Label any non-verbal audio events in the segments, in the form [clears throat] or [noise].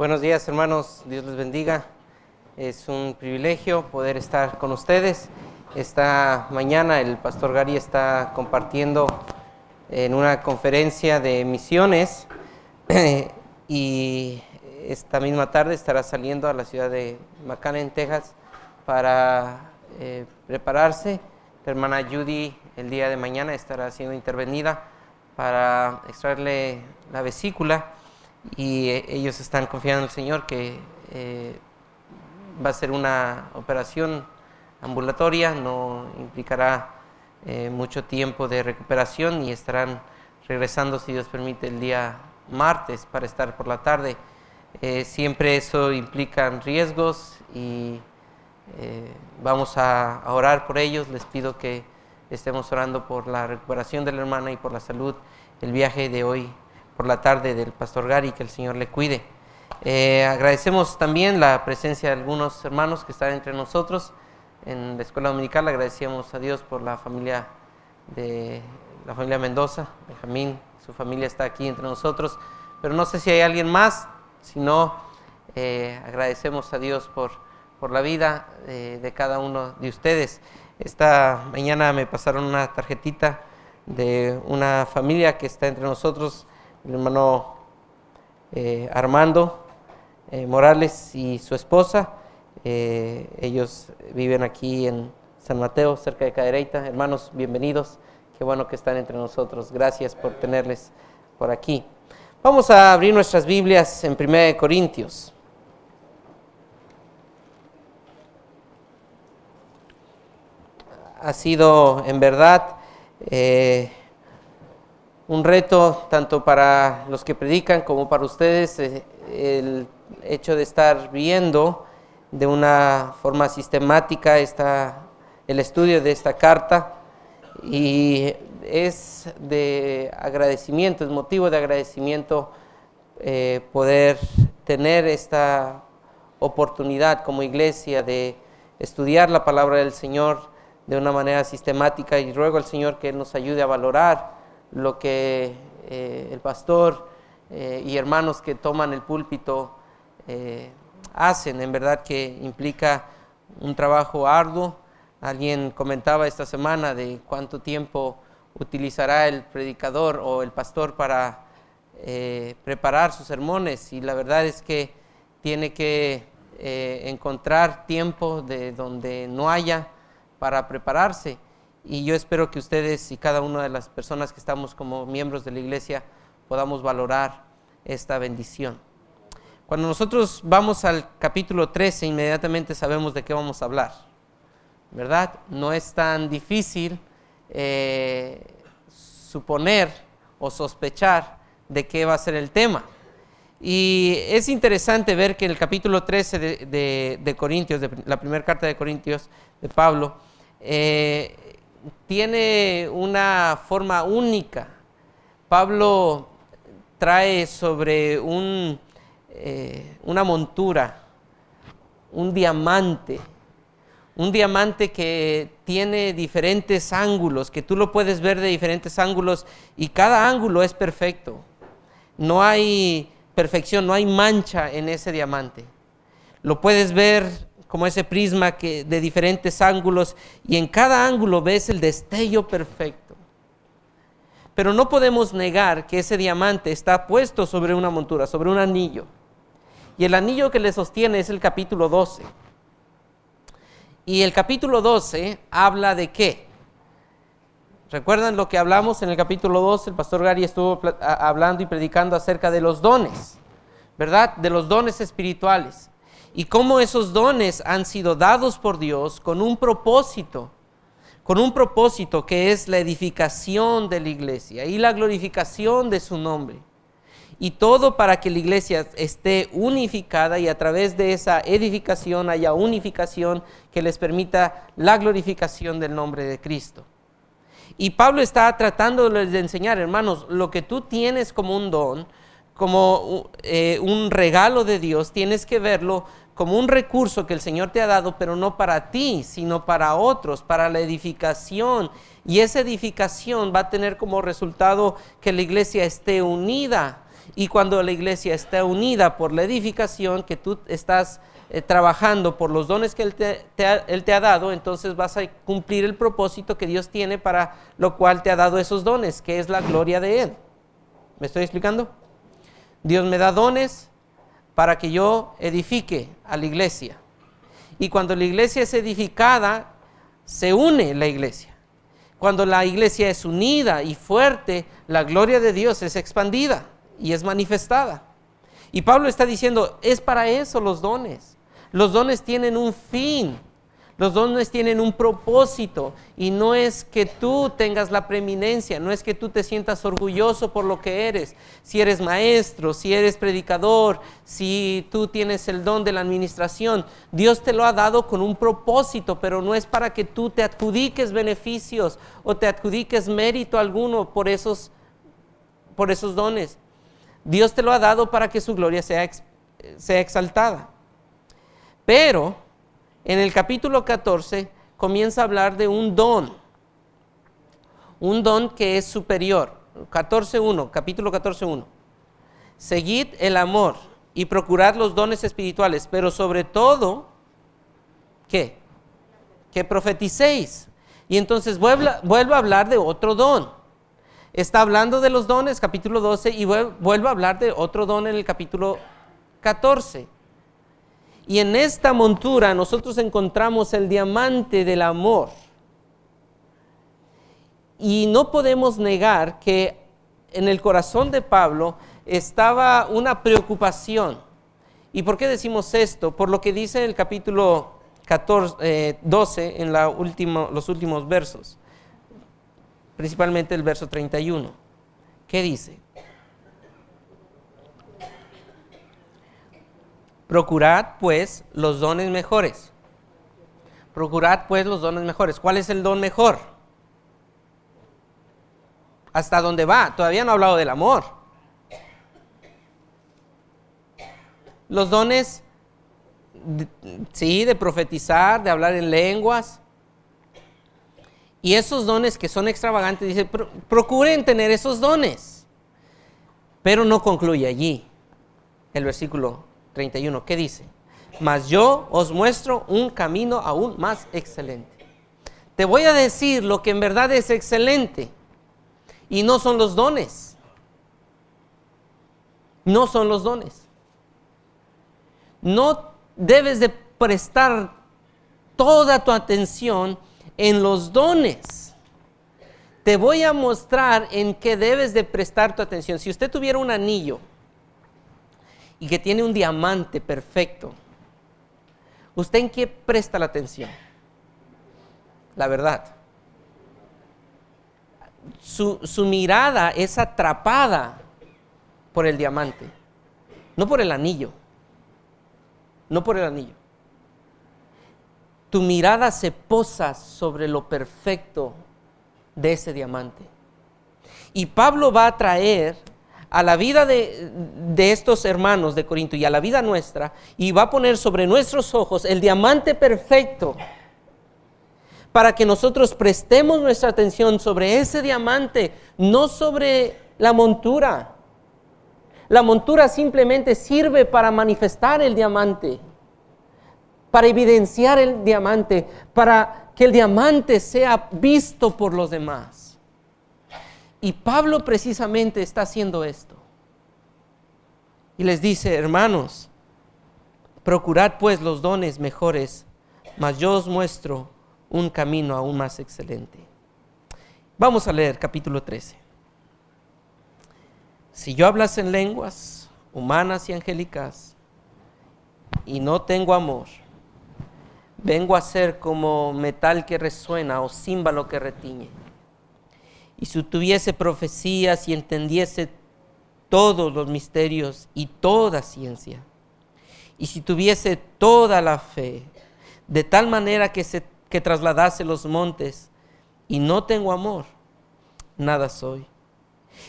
Buenos días hermanos, Dios les bendiga. Es un privilegio poder estar con ustedes. Esta mañana el pastor Gary está compartiendo en una conferencia de misiones [clears throat] y esta misma tarde estará saliendo a la ciudad de McAllen, Texas, para eh, prepararse. La hermana Judy el día de mañana estará siendo intervenida para extraerle la vesícula y eh, ellos están confiando en el Señor que eh, va a ser una operación ambulatoria, no implicará eh, mucho tiempo de recuperación y estarán regresando, si Dios permite, el día martes para estar por la tarde. siempre eso implica riesgos y vamos a, orar por ellos. Les pido que estemos orando por la recuperación de la hermana y por la salud. El viaje de hoy por la tarde del pastor Gary, que el Señor le cuide. Eh, agradecemos también la presencia de algunos hermanos que están entre nosotros en la escuela dominical. Agradecemos a Dios por la familia de la familia Mendoza, Benjamín, su familia está aquí entre nosotros. Pero no sé si hay alguien más, si no, eh, agradecemos a Dios por, por la vida eh, de cada uno de ustedes. Esta mañana me pasaron una tarjetita de una familia que está entre nosotros mi hermano eh, Armando eh, Morales y su esposa. Eh, ellos viven aquí en San Mateo, cerca de Cadereyta. Hermanos, bienvenidos. Qué bueno que están entre nosotros. Gracias por tenerles por aquí. Vamos a abrir nuestras Biblias en 1 Corintios. Ha sido en verdad un reto tanto para los que predican como para ustedes eh, el hecho de estar viendo de una forma sistemática esta, el estudio de esta carta. Y es de agradecimiento, es motivo de agradecimiento eh, poder tener esta oportunidad como iglesia de estudiar la palabra del Señor de una manera sistemática y ruego al Señor que nos ayude a valorar lo que eh, el pastor eh, y hermanos que toman el púlpito eh, hacen. En verdad que implica un trabajo arduo. Alguien comentaba esta semana de cuánto tiempo utilizará el predicador o el pastor para preparar sus sermones y la verdad es que tiene que encontrar tiempo de donde no haya para prepararse y yo espero que ustedes y cada una de las personas que estamos como miembros de la iglesia podamos valorar esta bendición. Cuando nosotros vamos al capítulo 13, inmediatamente sabemos de qué vamos a hablar, ¿verdad? No es tan difícil eh, suponer o sospechar de qué va a ser el tema. Y es interesante ver que en el capítulo 13 de, Corintios, de la primera carta de Corintios de Pablo, eh, tiene una forma única. Pablo trae sobre un, eh, una montura, un diamante, un diamante que tiene diferentes ángulos, que tú lo puedes ver de diferentes ángulos y cada ángulo es perfecto. No hay perfección, no hay mancha en ese diamante. Lo puedes ver como ese prisma que, de diferentes ángulos y en cada ángulo ves el destello perfecto. Pero no podemos negar que ese diamante está puesto sobre una montura, sobre un anillo. Y el anillo que le sostiene es el capítulo 12. Y el capítulo 12 habla de qué? ¿Recuerdan lo que hablamos en el capítulo 12? El pastor Gary estuvo hablando y predicando acerca de los dones, ¿verdad? De los dones espirituales y cómo esos dones han sido dados por Dios con un propósito, con un propósito que es la edificación de la iglesia y la glorificación de su nombre. Y todo para que la iglesia esté unificada y a través de esa edificación haya unificación que les permita la glorificación del nombre de Cristo. Y Pablo está tratando de enseñar, hermanos, lo que tú tienes como un don, como eh, un regalo de Dios, tienes que verlo como un recurso que el Señor te ha dado, pero no para ti, sino para otros, para la edificación. Y esa edificación va a tener como resultado que la iglesia esté unida Y cuando la iglesia está unida por la edificación, que tú estás eh, trabajando por los dones que él te, ha, dado, entonces vas a cumplir el propósito que Dios tiene para lo cual te ha dado esos dones, que es la gloria de Él. ¿Me estoy explicando? Dios me da dones para que yo edifique a la iglesia. Y cuando la iglesia es edificada, se une la iglesia. Cuando la iglesia es unida y fuerte, la gloria de Dios es expandida y es manifestada. Y Pablo está diciendo, es para eso los dones. Los dones tienen un fin. Los dones tienen un propósito y no es que tú tengas la preeminencia, no es que tú te sientas orgulloso por lo que eres. Si eres maestro, si eres predicador, si tú tienes el don de la administración, Dios te lo ha dado con un propósito, pero no es para que tú te adjudiques beneficios o te adjudiques mérito alguno por esos, por esos dones. Dios te lo ha dado para que su gloria sea, sea exaltada. Pero en el capítulo 14 comienza a hablar de un don, un don que es superior. 14.1, capítulo 14.1. Seguid el amor y procurad los dones espirituales, pero sobre todo, ¿qué? Que profeticéis. Y entonces vuelvo, a hablar de otro don. Está hablando de los dones, capítulo 12, y vuelvo a hablar de otro don en el capítulo 14 y en esta montura nosotros encontramos el diamante del amor. Y no podemos negar que en el corazón de Pablo estaba una preocupación. ¿Y por qué decimos esto? Por lo que dice en el capítulo 14, 12, eh, en los últimos versos, principalmente el verso 31. ¿Qué dice? Procurad pues los dones mejores. Procurad pues los dones mejores. ¿Cuál es el don mejor? ¿Hasta dónde va? Todavía no he hablado del amor. Los dones, sí, de profetizar, de hablar en lenguas. Y esos dones que son extravagantes, dice, procuren tener esos dones. Pero no concluye allí el versículo 31, ¿qué dice? Mas yo os muestro un camino aún más excelente. Te voy a decir lo que en verdad es excelente y no son los dones. No son los dones. No debes de prestar toda tu atención en los dones. Te voy a mostrar en qué debes de prestar tu atención. Si usted tuviera un anillo y que tiene un diamante perfecto, ¿usted en qué presta la atención? La verdad. Su, su, mirada es atrapada por el diamante, no por el anillo, no por el anillo. Tu mirada se posa sobre lo perfecto de ese diamante. Y Pablo va a traer a la vida de, estos hermanos de Corinto y a la vida nuestra y va a poner sobre nuestros ojos el diamante perfecto para que nosotros prestemos nuestra atención sobre ese diamante, no sobre la montura. La montura simplemente sirve para manifestar el diamante, para evidenciar el diamante, para que el diamante sea visto por los demás. Y Pablo precisamente está haciendo esto. Y les dice, hermanos, procurad pues los dones mejores, mas yo os muestro un camino aún más excelente. Vamos a leer capítulo 13. Si yo hablas en lenguas humanas y angélicas y no tengo amor, vengo a ser como metal que resuena o címbalo que retiñe y si tuviese profecías y entendiese todos los misterios y toda ciencia, y si tuviese toda la fe, de tal manera que, se, que trasladase los montes, y no tengo amor, nada soy.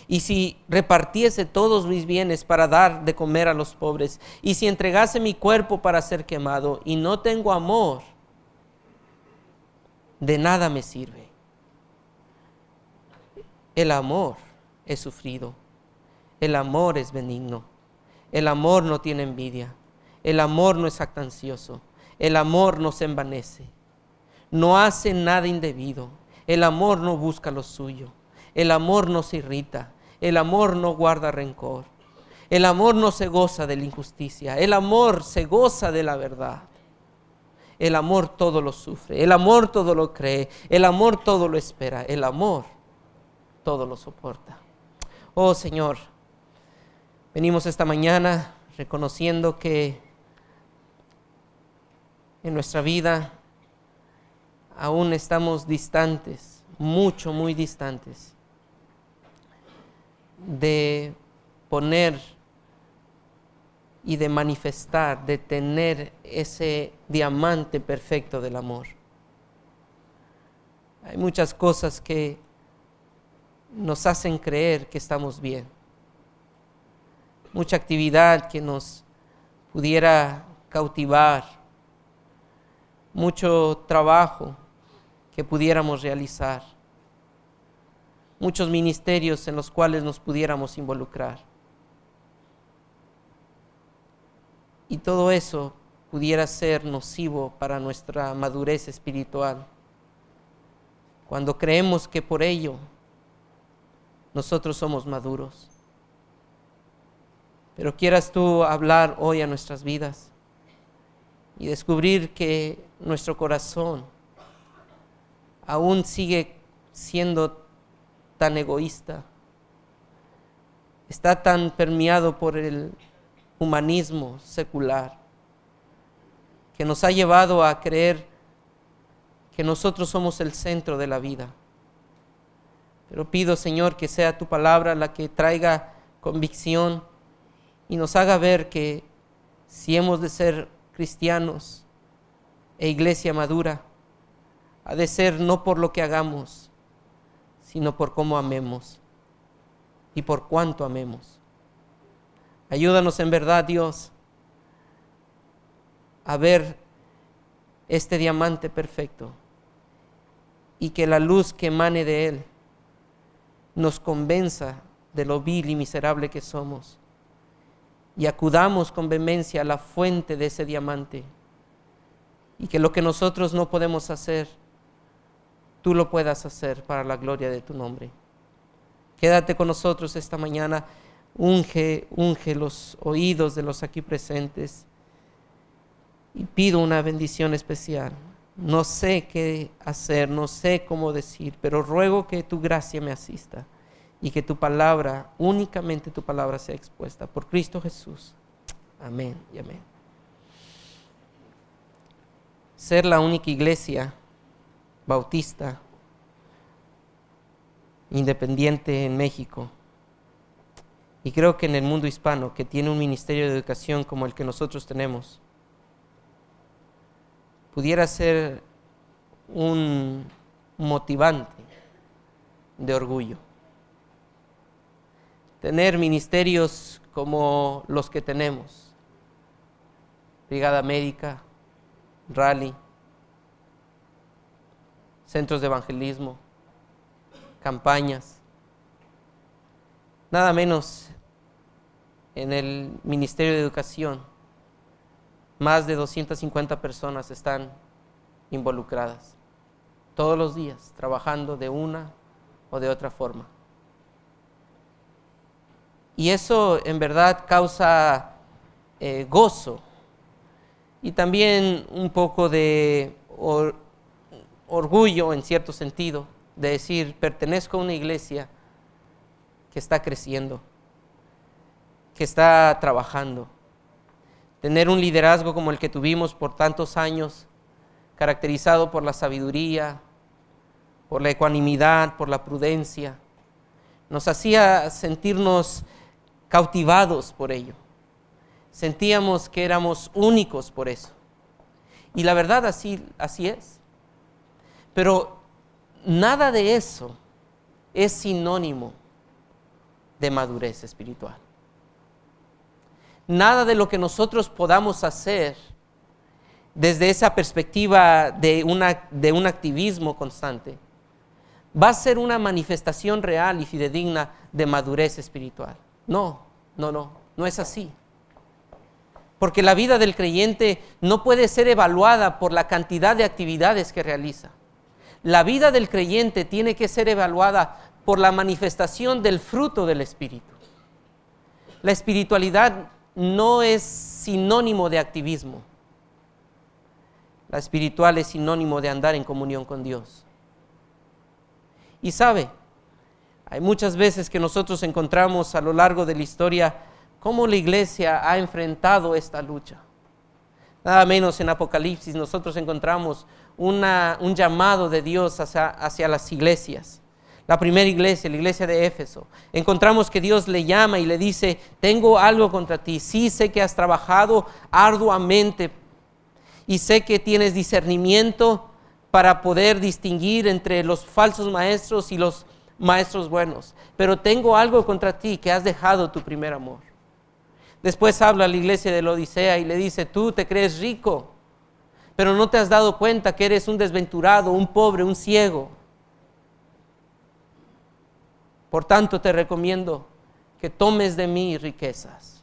Y si repartiese todos mis bienes para dar de comer a los pobres, y si entregase mi cuerpo para ser quemado, y no tengo amor, de nada me sirve. El amor es sufrido. El amor es benigno. El amor no tiene envidia. El amor no es actancioso. El amor no se envanece. No hace nada indebido. El amor no busca lo suyo. El amor no se irrita. El amor no guarda rencor. El amor no se goza de la injusticia. El amor se goza de la verdad. El amor todo lo sufre. El amor todo lo cree. El amor todo lo espera. El amor todo lo soporta. Oh Señor, venimos esta mañana reconociendo que en nuestra vida aún estamos distantes, mucho, muy distantes, de poner y de manifestar, de tener ese diamante perfecto del amor. Hay muchas cosas que nos hacen creer que estamos bien. Mucha actividad que nos pudiera cautivar. Mucho trabajo que pudiéramos realizar. Muchos ministerios en los cuales nos pudiéramos involucrar. Y todo eso pudiera ser nocivo para nuestra madurez espiritual. Cuando creemos que por ello nosotros somos maduros. Pero quieras tú hablar hoy a nuestras vidas y descubrir que nuestro corazón aún sigue siendo tan egoísta, está tan permeado por el humanismo secular, que nos ha llevado a creer que nosotros somos el centro de la vida pero pido, Señor, que sea tu palabra la que traiga convicción y nos haga ver que si hemos de ser cristianos e iglesia madura, ha de ser no por lo que hagamos, sino por cómo amemos y por cuánto amemos. Ayúdanos en verdad, Dios, a ver este diamante perfecto y que la luz que emane de él nos convenza de lo vil y miserable que somos y acudamos con vehemencia a la fuente de ese diamante y que lo que nosotros no podemos hacer, tú lo puedas hacer para la gloria de tu nombre. Quédate con nosotros esta mañana, unge, unge los oídos de los aquí presentes y pido una bendición especial. No sé qué hacer, no sé cómo decir, pero ruego que tu gracia me asista y que tu palabra, únicamente tu palabra sea expuesta por Cristo Jesús. Amén y amén. Ser la única iglesia bautista independiente en México y creo que en el mundo hispano que tiene un ministerio de educación como el que nosotros tenemos pudiera ser un motivante de orgullo. Tener ministerios como los que tenemos, Brigada Médica, Rally, centros de evangelismo, campañas, nada menos en el Ministerio de Educación más de 250 personas están involucradas todos los días, trabajando de una o de otra forma. Y eso en verdad causa eh, gozo y también un poco de orgullo en cierto sentido, de decir, pertenezco a una iglesia que está creciendo, que está trabajando tener un liderazgo como el que tuvimos por tantos años, caracterizado por la sabiduría, por la ecuanimidad, por la prudencia, nos hacía sentirnos cautivados por ello. Sentíamos que éramos únicos por eso. Y la verdad así, así es. Pero nada de eso es sinónimo de madurez espiritual nada de lo que nosotros podamos hacer desde esa perspectiva de, de un activismo constante va a ser una manifestación real y fidedigna de madurez espiritual. No, no, no, no es así. Porque la vida del creyente no puede ser evaluada por la cantidad de actividades que realiza. La vida del creyente tiene que ser evaluada por la manifestación del fruto del Espíritu. La espiritualidad no es sinónimo de activismo. La espiritual es sinónimo de andar en comunión con Dios. Y sabe, hay muchas veces que nosotros encontramos a lo largo de la historia cómo la iglesia ha enfrentado esta lucha. Nada menos en Apocalipsis nosotros encontramos un llamado de Dios hacia, las iglesias. La primera iglesia, la iglesia de Éfeso. Encontramos que Dios le llama y le dice, tengo algo contra ti. Sí sé que has trabajado arduamente y sé que tienes discernimiento para poder distinguir entre los falsos maestros y los maestros buenos. Pero tengo algo contra ti, que has dejado tu primer amor. Después habla a la iglesia de la Odisea y le dice, tú te crees rico, pero no te has dado cuenta que eres un desventurado, un pobre, un ciego. Por tanto te recomiendo que tomes de mí riquezas.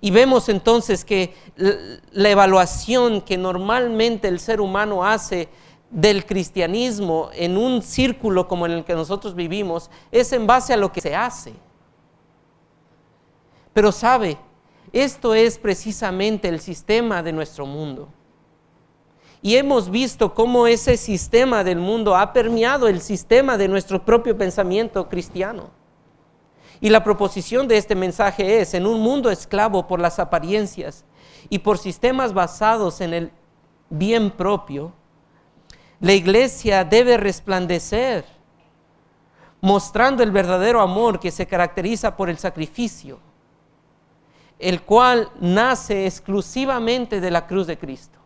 Y vemos entonces que la evaluación que normalmente el ser humano hace del cristianismo en un círculo como en el que nosotros vivimos es en base a lo que se hace. Pero sabe, esto es precisamente el sistema de nuestro mundo. Y hemos visto cómo ese sistema del mundo ha permeado el sistema de nuestro propio pensamiento cristiano. Y la proposición de este mensaje es, en un mundo esclavo por las apariencias y por sistemas basados en el bien propio, la iglesia debe resplandecer, mostrando el verdadero amor que se caracteriza por el sacrificio, el cual nace exclusivamente de la cruz de Cristo.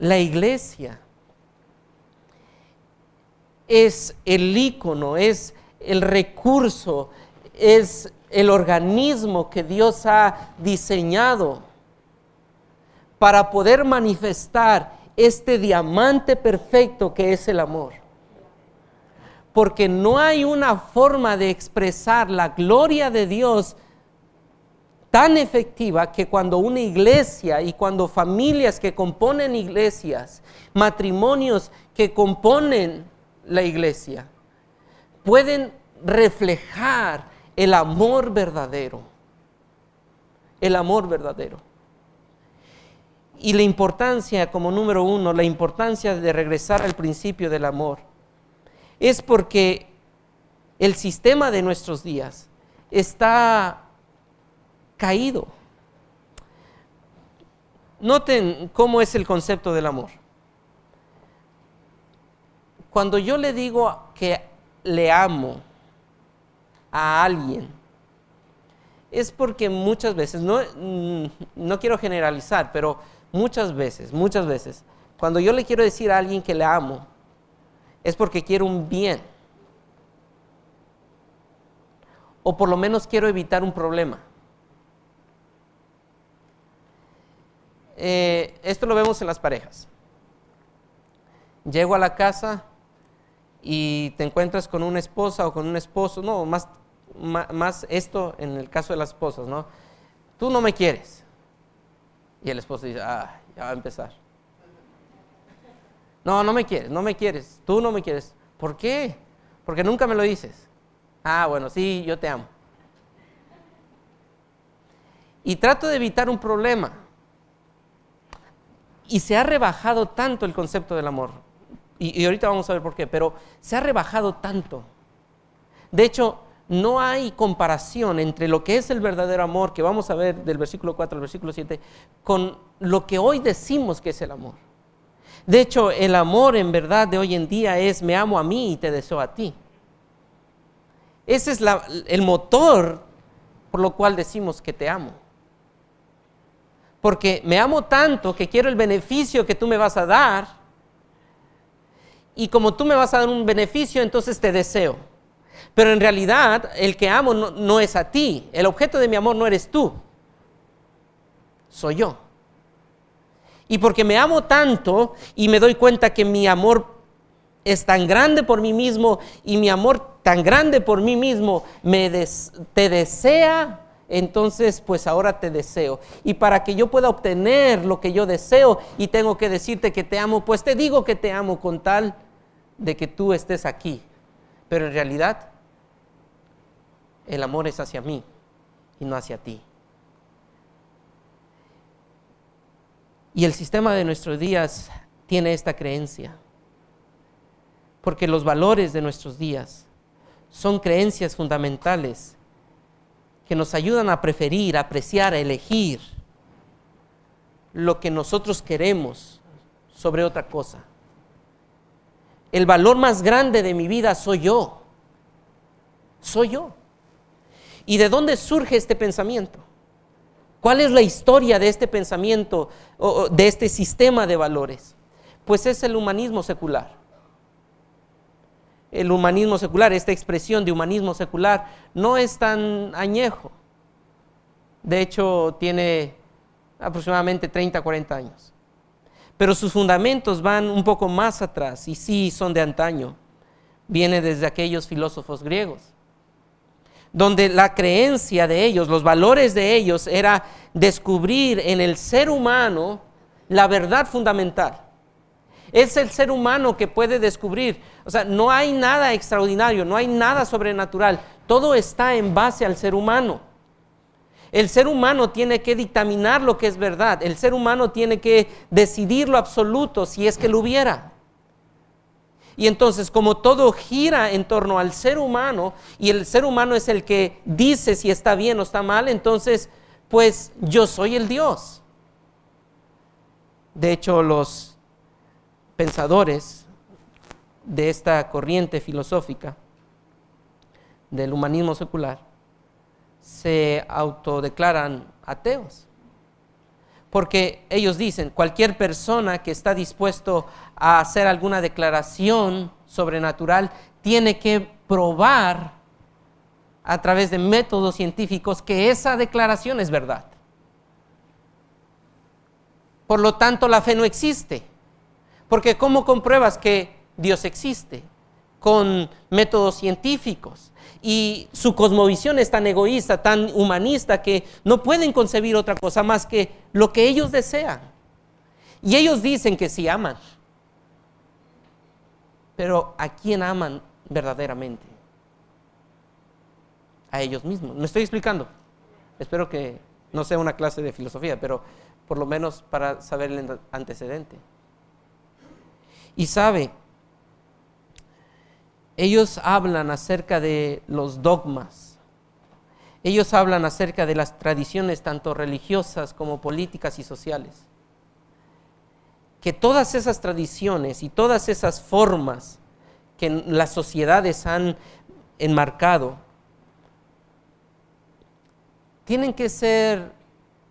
La iglesia es el icono, es el recurso, es el organismo que Dios ha diseñado para poder manifestar este diamante perfecto que es el amor. Porque no hay una forma de expresar la gloria de Dios tan efectiva que cuando una iglesia y cuando familias que componen iglesias, matrimonios que componen la iglesia, pueden reflejar el amor verdadero. El amor verdadero. Y la importancia, como número uno, la importancia de regresar al principio del amor, es porque el sistema de nuestros días está caído. Noten cómo es el concepto del amor. Cuando yo le digo que le amo a alguien, es porque muchas veces, no, mm, no quiero generalizar, pero Muchas veces, muchas veces, cuando yo le quiero decir a alguien que le amo, es porque quiero un bien. O por lo menos quiero evitar un problema. Eh, esto lo vemos en las parejas. Llego a la casa y te encuentras con una esposa o con un esposo, no, más, más esto en el caso de las esposas, ¿no? Tú no me quieres. Y el esposo dice, ah, ya va a empezar. No, no me quieres, no me quieres, tú no me quieres. ¿Por qué? Porque nunca me lo dices. Ah, bueno, sí, yo te amo. Y trato de evitar un problema. Y se ha rebajado tanto el concepto del amor. Y, ahorita vamos a ver por qué, pero se ha rebajado tanto. De hecho, no hay comparación entre lo que es el verdadero amor, que vamos a ver del versículo 4 al versículo 7, con lo que hoy decimos que es el amor. De hecho, el amor en verdad de hoy en día es me amo a mí y te deseo a ti. Ese es el motor por lo cual decimos que te amo. Porque me amo tanto que quiero el beneficio que tú me vas a dar. Y como tú me vas a dar un beneficio, entonces te deseo. Pero en realidad el que amo no, es a ti. El objeto de mi amor no eres tú. Soy yo. Y porque me amo tanto y me doy cuenta que mi amor es tan grande por mí mismo y mi amor tan grande por mí mismo me te desea, entonces pues ahora te deseo. Y para que yo pueda obtener lo que yo deseo y tengo que decirte que te amo, pues te digo que te amo con tal de que tú estés aquí. Pero en realidad el amor es hacia mí y no hacia ti. Y el sistema de nuestros días tiene esta creencia, porque los valores de nuestros días son creencias fundamentales que nos ayudan a preferir, a apreciar, a elegir lo que nosotros queremos sobre otra cosa. El valor más grande de mi vida soy yo. Soy yo. ¿Y de dónde surge este pensamiento? ¿Cuál es la historia de este pensamiento, de este sistema de valores? Pues es el humanismo secular. El humanismo secular, esta expresión de humanismo secular, no es tan añejo. De hecho, tiene aproximadamente 30, 40 años. Pero sus fundamentos van un poco más atrás y sí son de antaño. Viene desde aquellos filósofos griegos donde la creencia de ellos, los valores de ellos era descubrir en el ser humano la verdad fundamental. Es el ser humano que puede descubrir, o sea, no hay nada extraordinario, no hay nada sobrenatural, todo está en base al ser humano. El ser humano tiene que dictaminar lo que es verdad, el ser humano tiene que decidir lo absoluto si es que lo hubiera. Y entonces, como todo gira en torno al ser humano y el ser humano es el que dice si está bien o está mal, entonces, pues yo soy el Dios. De hecho, los pensadores de esta corriente filosófica del humanismo secular se autodeclaran ateos. Porque ellos dicen, cualquier persona que está dispuesto a hacer alguna declaración sobrenatural tiene que probar a través de métodos científicos que esa declaración es verdad. Por lo tanto, la fe no existe. Porque ¿cómo compruebas que Dios existe? Con métodos científicos y su cosmovisión es tan egoísta, tan humanista, que no pueden concebir otra cosa más que lo que ellos desean. Y ellos dicen que sí aman. Pero ¿a quién aman verdaderamente? A ellos mismos. ¿Me estoy explicando? Espero que no sea una clase de filosofía, pero por lo menos para saber el antecedente. Y sabe, ellos hablan acerca de los dogmas. Ellos hablan acerca de las tradiciones tanto religiosas como políticas y sociales. Que todas esas tradiciones y todas esas formas que las sociedades han enmarcado tienen que ser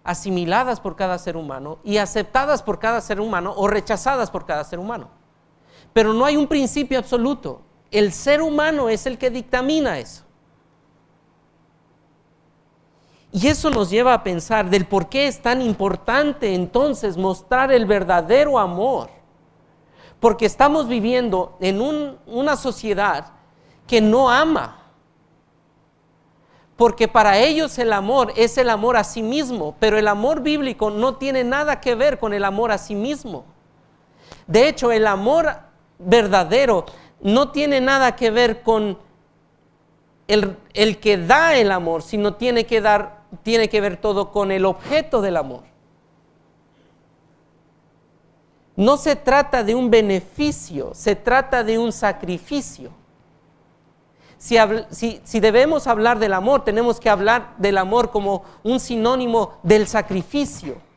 asimiladas por cada ser humano y aceptadas por cada ser humano o rechazadas por cada ser humano. Pero no hay un principio absoluto. El ser humano es el que dictamina eso. Y eso nos lleva a pensar del por qué es tan importante entonces mostrar el verdadero amor. Porque estamos viviendo en una sociedad que no ama. Porque para ellos el amor es el amor a sí mismo, pero el amor bíblico no tiene nada que ver con el amor a sí mismo. De hecho, el amor verdadero no tiene nada que ver con el, el, que da el amor, sino tiene que, dar, tiene que ver todo con el objeto del amor. No se trata de un beneficio, se trata de un sacrificio. Si, si, si, debemos hablar del amor, tenemos que hablar del amor como un sinónimo del sacrificio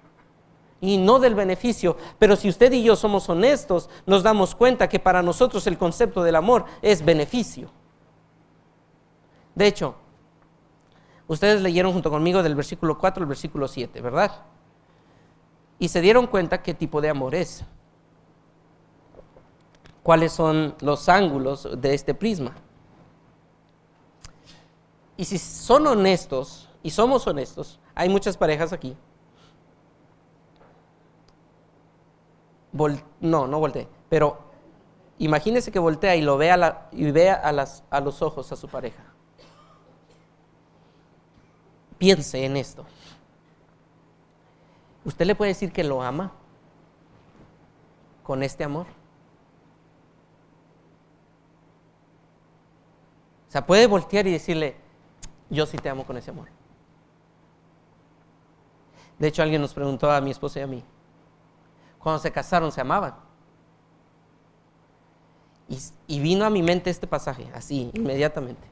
y no del beneficio. Pero si usted y yo somos honestos, nos damos cuenta que para nosotros el concepto del amor es beneficio. De hecho, ustedes leyeron junto conmigo del versículo 4 al versículo 7, ¿verdad? Y se dieron cuenta qué tipo de amor es. ¿Cuáles son los ángulos de este prisma? Y si son honestos, y somos honestos, hay muchas parejas aquí no, no volteé, pero imagínese que voltea y lo vea, y vea a, las, a los ojos a su pareja. Piense en esto. ¿Usted le puede decir que lo ama con este amor? O sea, puede voltear y decirle, yo sí te amo con ese amor. De hecho, alguien nos preguntó a mi esposa y a mí, cuando se casaron, ¿se amaban? Y, vino a mi mente este pasaje, así, inmediatamente.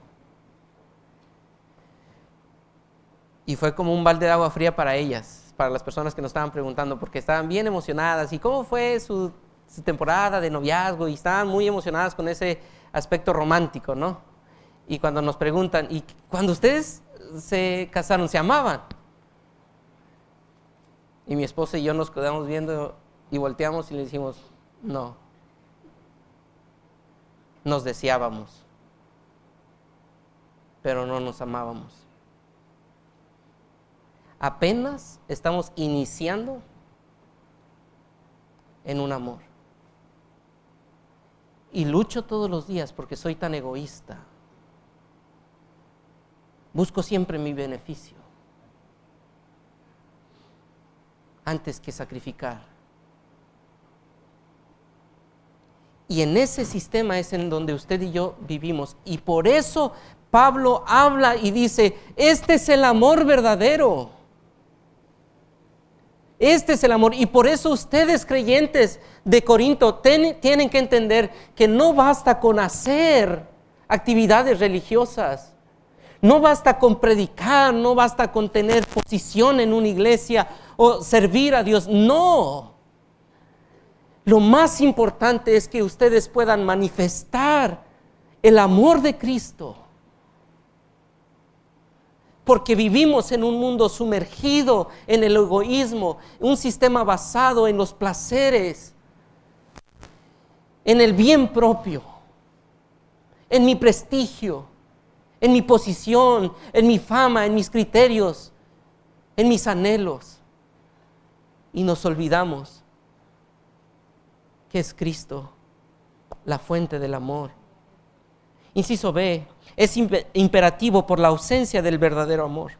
Y fue como un balde de agua fría para ellas, para las personas que nos estaban preguntando, porque estaban bien emocionadas. ¿Y cómo fue su, temporada de noviazgo? Y estaban muy emocionadas con ese aspecto romántico, ¿no? Y cuando nos preguntan, ¿y cuando ustedes se casaron, se amaban? Y mi esposa y yo nos quedamos viendo y volteamos y le decimos, no, nos deseábamos, pero no nos amábamos. Apenas estamos iniciando en un amor. Y lucho todos los días porque soy tan egoísta Busco siempre mi beneficio antes que sacrificar. Y en ese sistema es en donde usted y yo vivimos. Y por eso Pablo habla y dice, este es el amor verdadero. Este es el amor. Y por eso ustedes creyentes de Corinto tienen que entender que no basta con hacer actividades religiosas. No basta con predicar, no basta con tener posición en una iglesia o servir a Dios. No. Lo más importante es que ustedes puedan manifestar el amor de Cristo. Porque vivimos en un mundo sumergido en el egoísmo, un sistema basado en los placeres, en el bien propio, en mi prestigio en mi posición, en mi fama, en mis criterios, en mis anhelos. Y nos olvidamos que es Cristo, la fuente del amor. Inciso B, es imperativo por la ausencia del verdadero amor.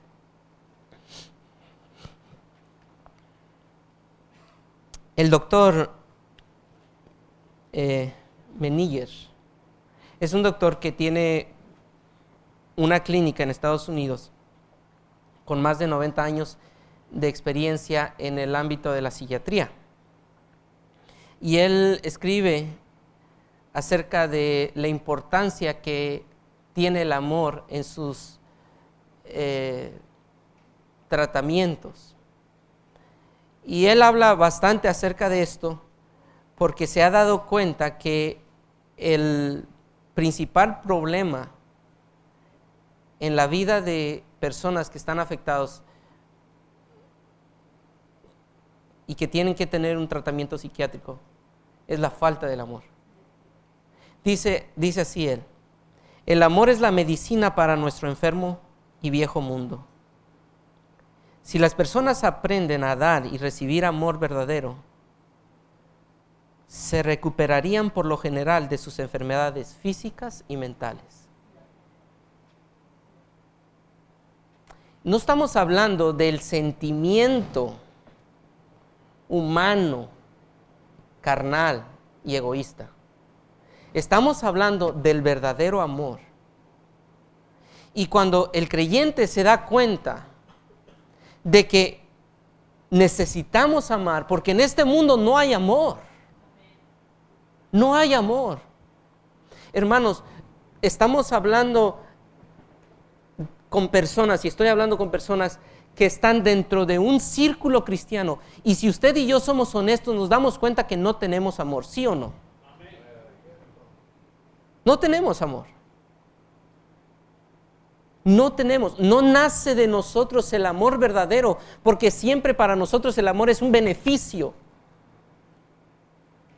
El doctor eh, es un doctor que tiene una clínica en Estados Unidos con más de 90 años de experiencia en el ámbito de la psiquiatría. Y él escribe acerca de la importancia que tiene el amor en sus eh, tratamientos. Y él habla bastante acerca de esto porque se ha dado cuenta que el principal problema en la vida de personas que están afectados y que tienen que tener un tratamiento psiquiátrico es la falta del amor. Dice, dice así él, el amor es la medicina para nuestro enfermo y viejo mundo. Si las personas aprenden a dar y recibir amor verdadero, se recuperarían por lo general de sus enfermedades físicas y mentales. No estamos hablando del sentimiento humano, carnal y egoísta. Estamos hablando del verdadero amor. Y cuando el creyente se da cuenta de que necesitamos amar, porque en este mundo no hay amor, no hay amor. Hermanos, estamos hablando con personas, y estoy hablando con personas que están dentro de un círculo cristiano, y si usted y yo somos honestos, nos damos cuenta que no tenemos amor, ¿sí o no? No tenemos amor. No tenemos, no nace de nosotros el amor verdadero, porque siempre para nosotros el amor es un beneficio.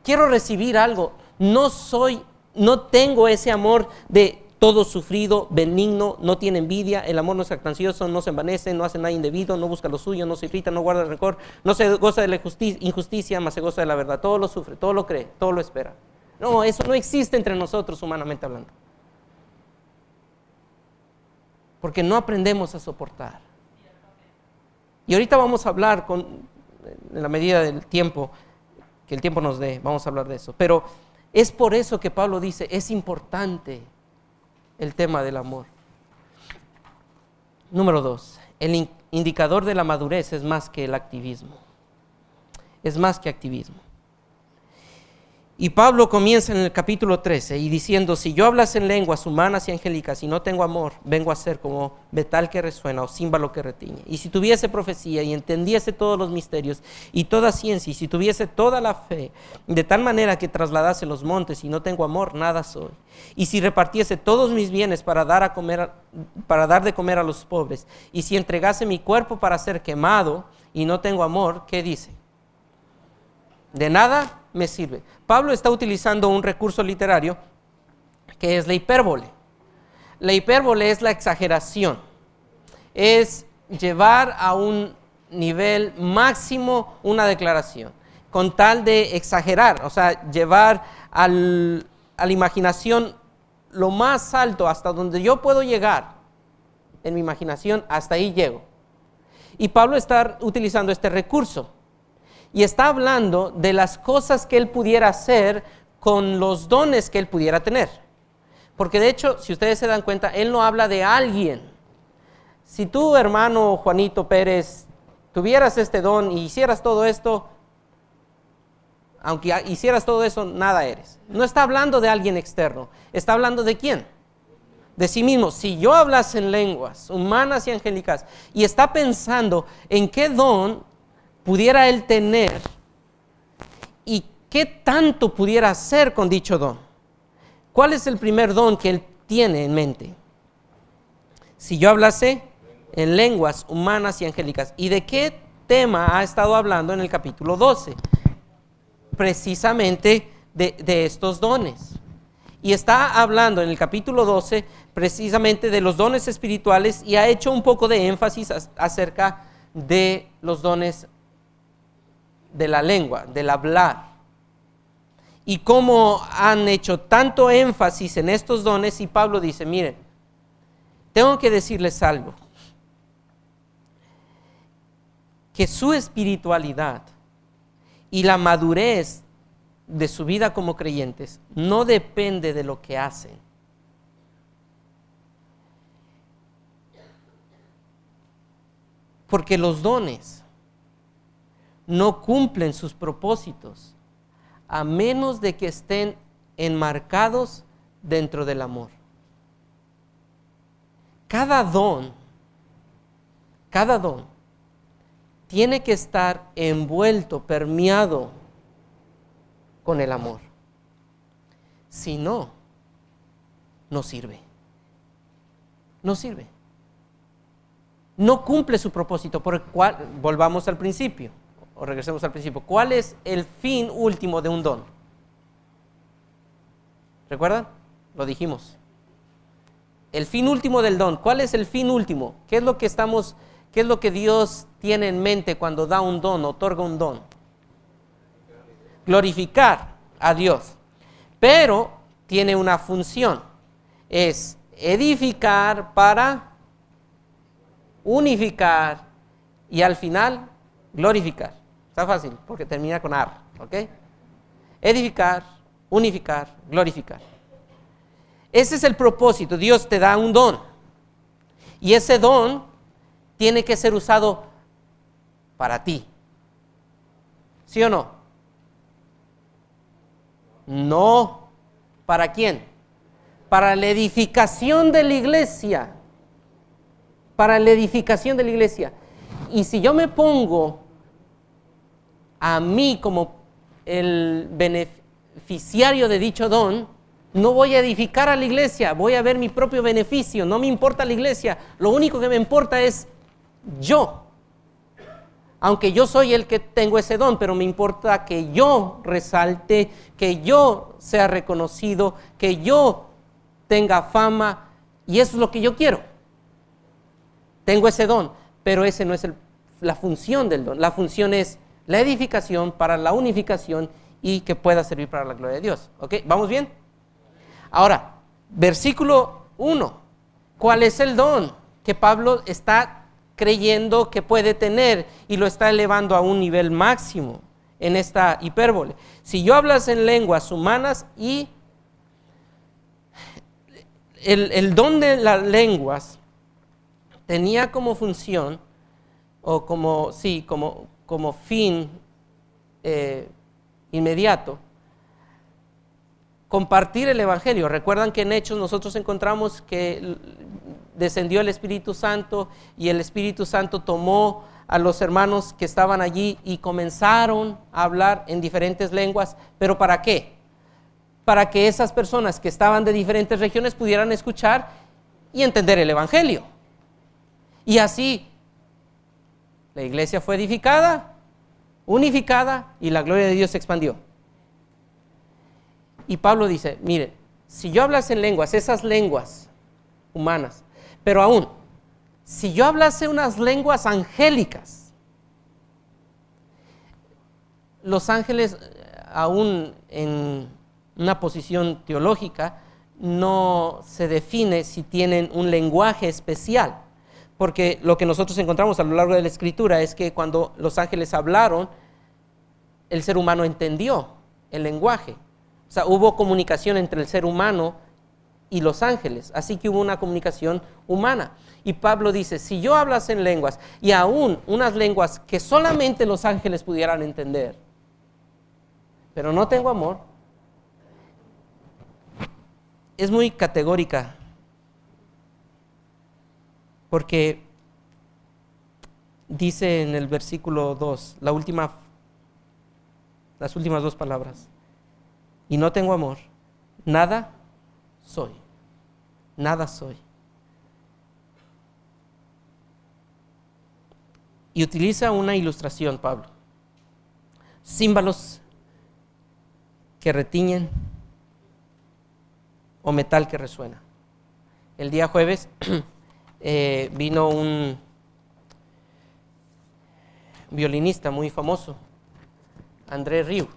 Quiero recibir algo, no soy, no tengo ese amor de todo sufrido, benigno, no tiene envidia, el amor no es actancioso, no se envanece, no hace nada indebido, no busca lo suyo, no se irrita, no guarda rencor, no se goza de la injusticia, más se goza de la verdad. Todo lo sufre, todo lo cree, todo lo espera. No, eso no existe entre nosotros humanamente hablando. Porque no aprendemos a soportar. Y ahorita vamos a hablar con, en la medida del tiempo, que el tiempo nos dé, vamos a hablar de eso. Pero es por eso que Pablo dice, es importante el tema del amor. Número dos, el indicador de la madurez es más que el activismo. Es más que activismo. Y Pablo comienza en el capítulo 13 y diciendo, si yo hablas en lenguas humanas y angélicas y no tengo amor, vengo a ser como metal que resuena o címbalo que retiñe. Y si tuviese profecía y entendiese todos los misterios y toda ciencia, y si tuviese toda la fe, de tal manera que trasladase los montes y no tengo amor, nada soy. Y si repartiese todos mis bienes para dar, a comer, para dar de comer a los pobres, y si entregase mi cuerpo para ser quemado y no tengo amor, ¿qué dice? De nada me sirve. Pablo está utilizando un recurso literario que es la hipérbole. La hipérbole es la exageración, es llevar a un nivel máximo una declaración, con tal de exagerar, o sea, llevar a la imaginación lo más alto hasta donde yo puedo llegar en mi imaginación, hasta ahí llego. Y Pablo está utilizando este recurso y está hablando de las cosas que él pudiera hacer con los dones que él pudiera tener. Porque de hecho, si ustedes se dan cuenta, él no habla de alguien. Si tú, hermano Juanito Pérez, tuvieras este don y hicieras todo esto, aunque hicieras todo eso, nada eres. No está hablando de alguien externo, está hablando de quién? De sí mismo. Si yo hablas en lenguas humanas y angélicas y está pensando en qué don pudiera él tener y qué tanto pudiera hacer con dicho don. ¿Cuál es el primer don que él tiene en mente? Si yo hablase en lenguas humanas y angélicas, ¿y de qué tema ha estado hablando en el capítulo 12? Precisamente de, estos dones. Y está hablando en el capítulo 12 precisamente de los dones espirituales y ha hecho un poco de énfasis acerca de los dones de la lengua, del hablar. Y cómo han hecho tanto énfasis en estos dones y Pablo dice, miren, tengo que decirles algo, que su espiritualidad y la madurez de su vida como creyentes no depende de lo que hacen. Porque los dones no cumplen sus propósitos a menos de que estén enmarcados dentro del amor. Cada don, cada don, tiene que estar envuelto, permeado con el amor. Si no, no sirve. No sirve. No cumple su propósito, por el cual, volvamos al principio o regresemos al principio, ¿cuál es el fin último de un don? ¿Recuerdan? Lo dijimos. El fin último del don, ¿cuál es el fin último? ¿Qué es lo que estamos, qué es lo que Dios tiene en mente cuando da un don, otorga un don? Glorificar a Dios. Pero tiene una función, es edificar para unificar y al final glorificar. Está fácil, porque termina con ar, ¿ok? Edificar, unificar, glorificar. Ese es el propósito. Dios te da un don. Y ese don tiene que ser usado para ti. ¿Sí o no? No. ¿Para quién? Para la edificación de la iglesia. Para la edificación de la iglesia. Y si yo me pongo a mí como el beneficiario de dicho don, no voy a edificar a la iglesia, voy a ver mi propio beneficio, no me importa la iglesia, lo único que me importa es yo. Aunque yo soy el que tengo ese don, pero me importa que yo resalte, que yo sea reconocido, que yo tenga fama, y eso es lo que yo quiero. Tengo ese don, pero ese no es la función del don. La función es la edificación para la unificación y que pueda servir para la gloria de Dios. ¿Ok? ¿Vamos bien? Ahora, versículo 1. ¿Cuál es el don que Pablo está creyendo que puede tener y lo está elevando a un nivel máximo en esta hipérbole? Si yo hablas en lenguas humanas y el, don de las lenguas tenía como función, o como, sí, como, como fin eh, inmediato, compartir el Evangelio. Recuerdan que en Hechos nosotros encontramos que descendió el Espíritu Santo y el Espíritu Santo tomó a los hermanos que estaban allí y comenzaron a hablar en diferentes lenguas, pero ¿para qué? Para que esas personas que estaban de diferentes regiones pudieran escuchar y entender el Evangelio. Y así la iglesia fue edificada, unificada y la gloria de Dios se expandió. Y Pablo dice, mire, si yo hablase en lenguas, esas lenguas humanas, pero aún, si yo hablase unas lenguas angélicas, los ángeles, aún en una posición teológica, no se define si tienen un lenguaje especial, porque lo que nosotros encontramos a lo largo de la escritura es que cuando los ángeles hablaron, el ser humano entendió el lenguaje. O sea, hubo comunicación entre el ser humano y los ángeles, así que hubo una comunicación humana. Y Pablo dice, si yo hablas en lenguas, y aún unas lenguas que solamente los ángeles pudieran entender, pero no tengo amor, es muy categórica, porque dice en el versículo 2, la última, las últimas dos palabras, y no tengo amor, nada soy nada soy. Y utiliza una ilustración, Pablo. Címbalos que retiñen o metal que resuena. El día jueves [clears throat] eh, vino un violinista muy famoso, André Riu.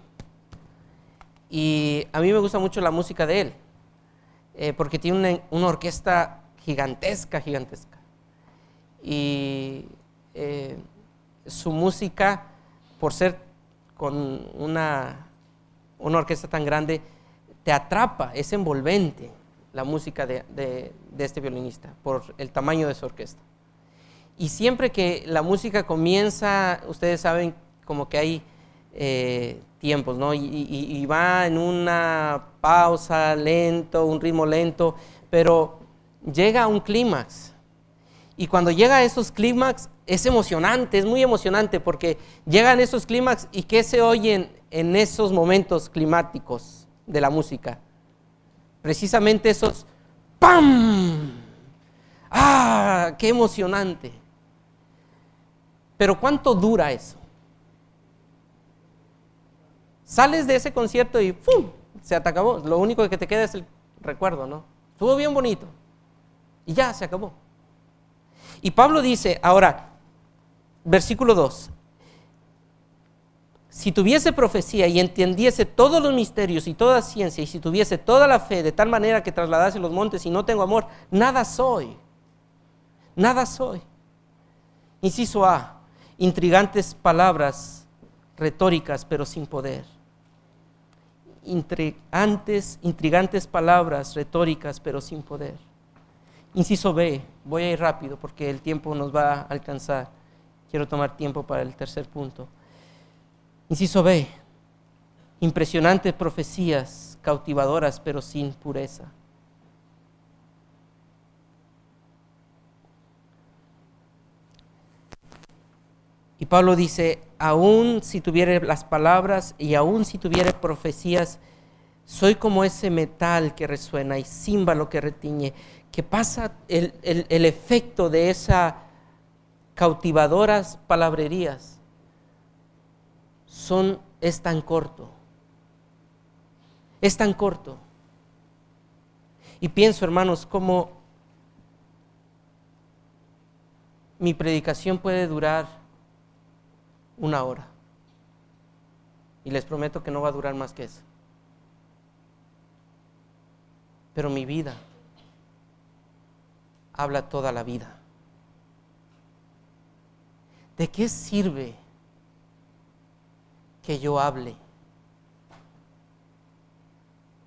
Y a mí me gusta mucho la música de él. Eh, porque tiene una, orquesta gigantesca, gigantesca. Y eh, su música, por ser con una, una orquesta tan grande, te atrapa, es envolvente la música de, este violinista, por el tamaño de su orquesta. Y siempre que la música comienza, ustedes saben como que hay eh, tiempos, ¿no? Y, va en una pausa lento, un ritmo lento, pero llega a un clímax. Y cuando llega a esos clímax es emocionante, es muy emocionante porque llegan esos clímax y ¿qué se oyen en esos momentos climáticos de la música? Precisamente esos ¡pam! ¡Ah! ¡Qué emocionante! Pero ¿cuánto dura eso? Sales de ese concierto y ¡pum! Se acabó. Lo único que te queda es el recuerdo, ¿no? Estuvo bien bonito. Y ya, se acabó. Y Pablo dice, ahora, versículo 2, si tuviese profecía y entendiese todos los misterios y toda ciencia, y si tuviese toda la fe de tal manera que trasladase los montes y no tengo amor, nada soy. Nada soy. Inciso A, intrigantes palabras retóricas pero sin poder intrigantes, intrigantes palabras retóricas, pero sin poder. Inciso B, voy a ir rápido porque el tiempo nos va a alcanzar. Quiero tomar tiempo para el tercer punto. Inciso B, impresionantes profecías cautivadoras, pero sin pureza. Y Pablo dice, aún si tuviera las palabras y aún si tuviera profecías, soy como ese metal que resuena y címbalo que retiñe, que pasa el, el efecto de esas cautivadoras palabrerías. Son, es tan corto. Es tan corto. Y pienso, hermanos, cómo mi predicación puede durar una hora. Y les prometo que no va a durar más que eso. Pero mi vida habla toda la vida. ¿De qué sirve que yo hable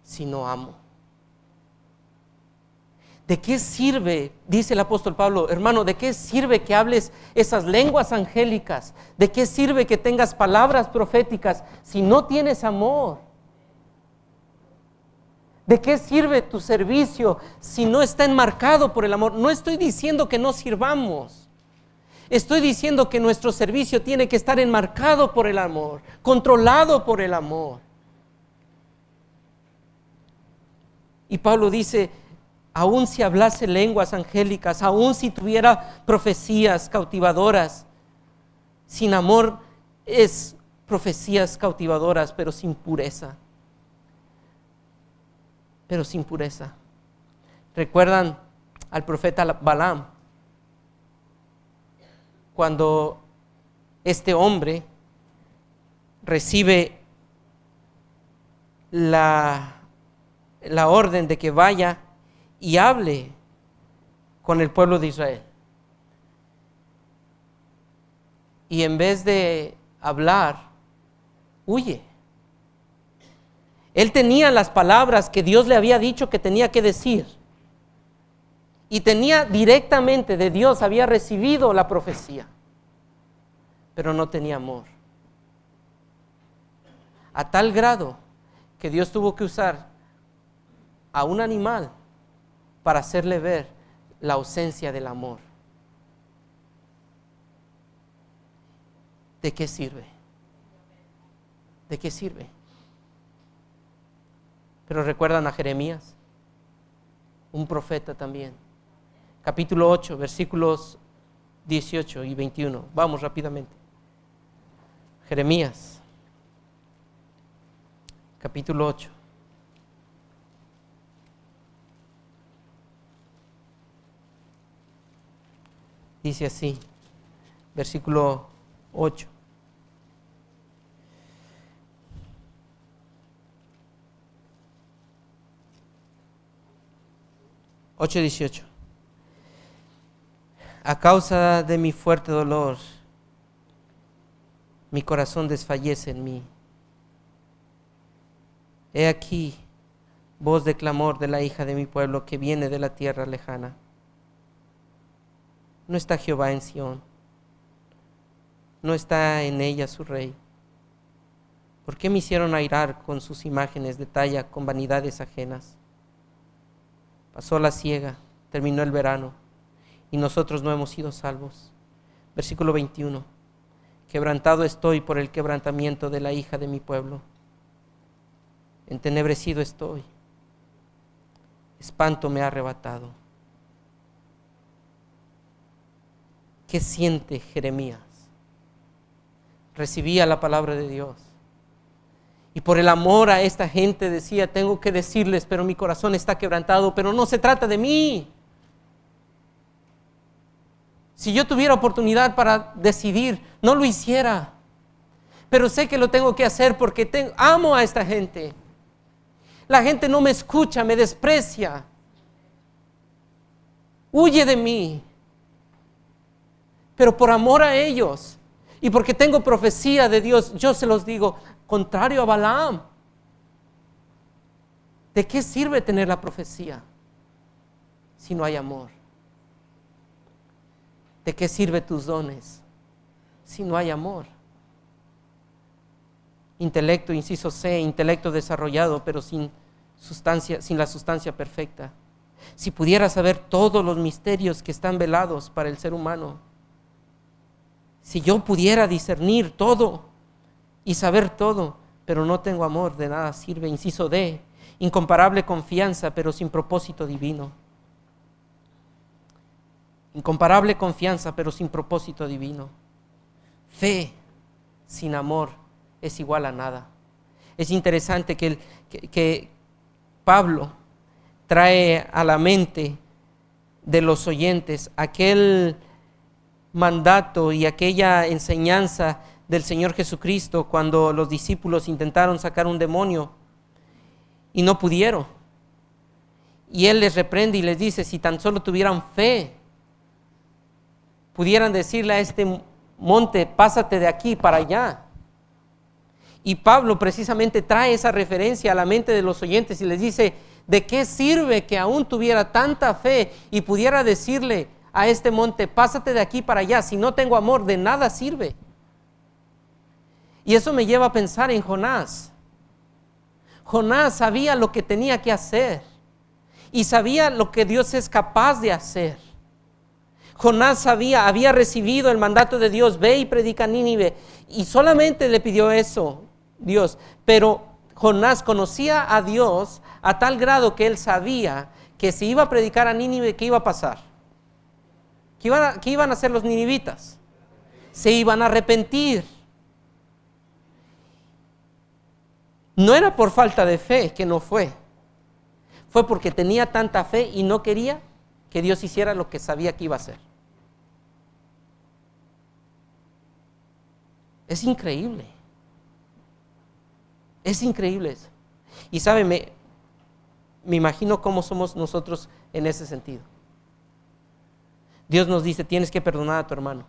si no amo? ¿De qué sirve, dice el apóstol Pablo, hermano, de qué sirve que hables esas lenguas angélicas? ¿De qué sirve que tengas palabras proféticas si no tienes amor? ¿De qué sirve tu servicio si no está enmarcado por el amor? No estoy diciendo que no sirvamos. Estoy diciendo que nuestro servicio tiene que estar enmarcado por el amor, controlado por el amor. Y Pablo dice, aun si hablase lenguas angélicas, aun si tuviera profecías cautivadoras, sin amor es profecías cautivadoras, pero sin pureza. Pero sin pureza. ¿Recuerdan al profeta Balaam? Cuando este hombre recibe la, la orden de que vaya y hable con el pueblo de Israel. Y en vez de hablar, huye. Él tenía las palabras que Dios le había dicho que tenía que decir. Y tenía directamente de Dios, había recibido la profecía. Pero no tenía amor. A tal grado que Dios tuvo que usar a un animal para hacerle ver la ausencia del amor. ¿De qué sirve? ¿De qué sirve? Pero recuerdan a Jeremías, un profeta también. Capítulo 8, versículos 18 y 21. Vamos rápidamente. Jeremías, capítulo 8. Dice así, versículo 8. Ocho dieciocho. A causa de mi fuerte dolor, mi corazón desfallece en mí. He aquí voz de clamor de la hija de mi pueblo que viene de la tierra lejana no está Jehová en Sión, no está en ella su rey. ¿Por qué me hicieron airar con sus imágenes de talla, con vanidades ajenas? Pasó la ciega, terminó el verano, y nosotros no hemos sido salvos. Versículo 21. Quebrantado estoy por el quebrantamiento de la hija de mi pueblo. Entenebrecido estoy. Espanto me ha arrebatado. ¿Qué siente Jeremías? Recibía la palabra de Dios. Y por el amor a esta gente decía, tengo que decirles, pero mi corazón está quebrantado, pero no se trata de mí. Si yo tuviera oportunidad para decidir, no lo hiciera. Pero sé que lo tengo que hacer porque amo a esta gente. La gente no me escucha, me desprecia. Huye de mí pero por amor a ellos y porque tengo profecía de Dios, yo se los digo, contrario a Balaam. ¿De qué sirve tener la profecía si no hay amor? ¿De qué sirve tus dones si no hay amor? Intelecto, inciso C, intelecto desarrollado, pero sin sustancia, sin la sustancia perfecta. Si pudiera saber todos los misterios que están velados para el ser humano, si yo pudiera discernir todo y saber todo, pero no tengo amor, de nada sirve. Inciso D, incomparable confianza, pero sin propósito divino. Incomparable confianza, pero sin propósito divino. Fe sin amor es igual a nada. Es interesante que, Pablo trae a la mente de los oyentes aquel mandato y aquella enseñanza del Señor Jesucristo cuando los discípulos intentaron sacar un demonio y no pudieron. Y Él les reprende y les dice, si tan solo tuvieran fe, pudieran decirle a este monte, pásate de aquí para allá. Y Pablo precisamente trae esa referencia a la mente de los oyentes y les dice, ¿de qué sirve que aún tuviera tanta fe y pudiera decirle a este monte, pásate de aquí para allá? Si no tengo amor, de nada sirve. Y eso me lleva a pensar en Jonás. Jonás sabía lo que tenía que hacer y sabía lo que Dios es capaz de hacer. Jonás sabía, había recibido el mandato de Dios, ve y predica a Nínive, y solamente le pidió eso Dios. Pero Jonás conocía a Dios a tal grado que él sabía que si iba a predicar a Nínive, ¿qué iba a pasar? ¿Qué iban a, qué iban a hacer los ninivitas? Se iban a arrepentir. No era por falta de fe que no fue. Fue porque tenía tanta fe y no quería que Dios hiciera lo que sabía que iba a hacer. Es increíble. Es increíble eso. Y sabe, me, me imagino cómo somos nosotros en ese sentido. Dios nos dice, tienes que perdonar a tu hermano.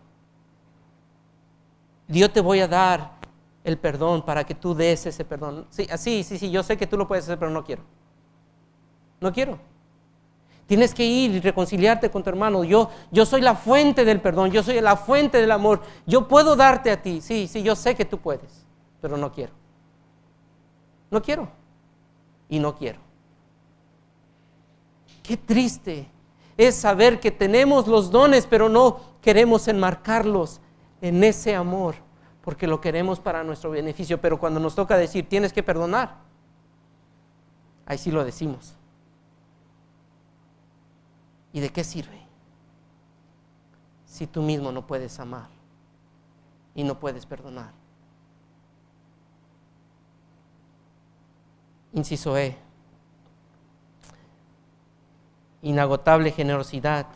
Dios te voy a dar el perdón para que tú des ese perdón. Sí, sí, sí, sí, yo sé que tú lo puedes hacer, pero no quiero. No quiero. Tienes que ir y reconciliarte con tu hermano. Yo, yo soy la fuente del perdón, yo soy la fuente del amor. Yo puedo darte a ti. Sí, sí, yo sé que tú puedes, pero no quiero. No quiero. Y no quiero. Qué triste es saber que tenemos los dones, pero no queremos enmarcarlos en ese amor, porque lo queremos para nuestro beneficio. Pero cuando nos toca decir, tienes que perdonar, ahí sí lo decimos. ¿Y de qué sirve? Si tú mismo no puedes amar y no puedes perdonar. Inciso E. Inagotable generosidad,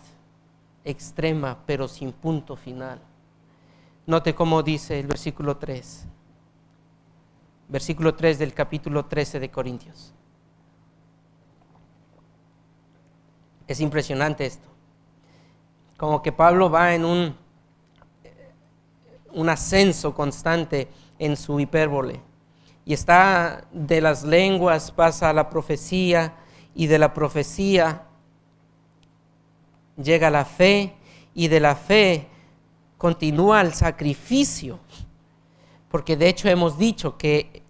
extrema pero sin punto final. Note cómo dice el versículo 3. Versículo 3 del capítulo 13 de Corintios. Es impresionante esto. Como que Pablo va en un, un ascenso constante en su hipérbole. Y está de las lenguas, pasa a la profecía y de la profecía llega la fe y de la fe continúa el sacrificio, porque de hecho hemos dicho que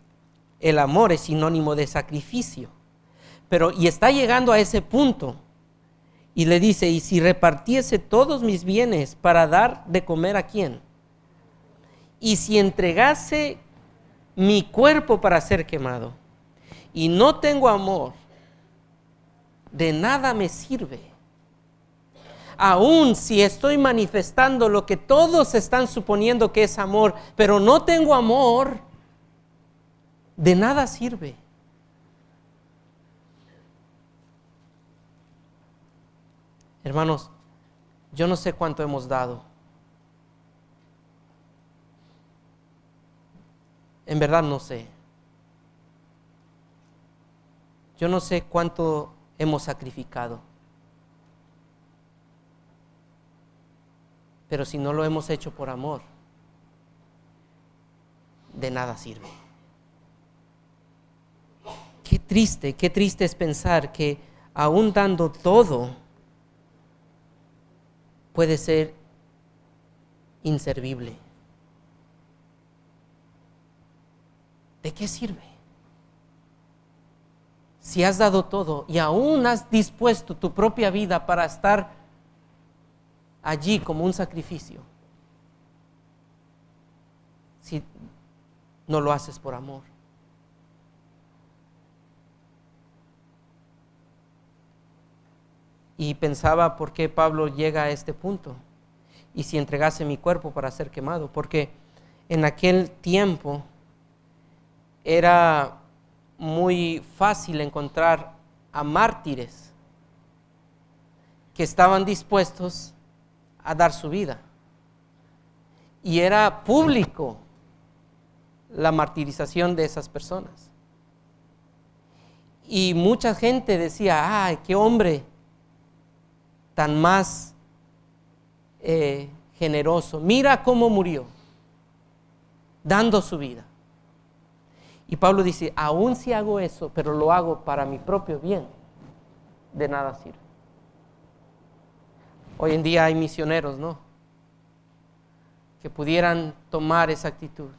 el amor es sinónimo de sacrificio, pero y está llegando a ese punto y le dice, y si repartiese todos mis bienes para dar de comer a quién, y si entregase mi cuerpo para ser quemado y no tengo amor, de nada me sirve. Aún si estoy manifestando lo que todos están suponiendo que es amor, pero no tengo amor, de nada sirve. Hermanos, yo no sé cuánto hemos dado En verdad no sé. Yo no sé cuánto hemos sacrificado. Pero si no lo hemos hecho por amor, de nada sirve. Qué triste, qué triste es pensar que aún dando todo, puede ser inservible. ¿de qué sirve? Si has dado todo y aún has dispuesto tu propia vida para estar allí como un sacrificio, si no lo haces por amor. Y pensaba por qué Pablo llega a este punto. Y si entregase mi cuerpo para ser quemado, porque en aquel tiempo era muy fácil encontrar a mártires que estaban dispuestos a dar su vida. Y era público la martirización de esas personas. Y mucha gente decía, ay, qué hombre tan más eh, generoso. Mira cómo murió, dando su vida. Y Pablo dice, aún si hago eso, pero lo hago para mi propio bien, de nada sirve. Hoy en día hay misioneros, ¿no? Que pudieran tomar esa actitud.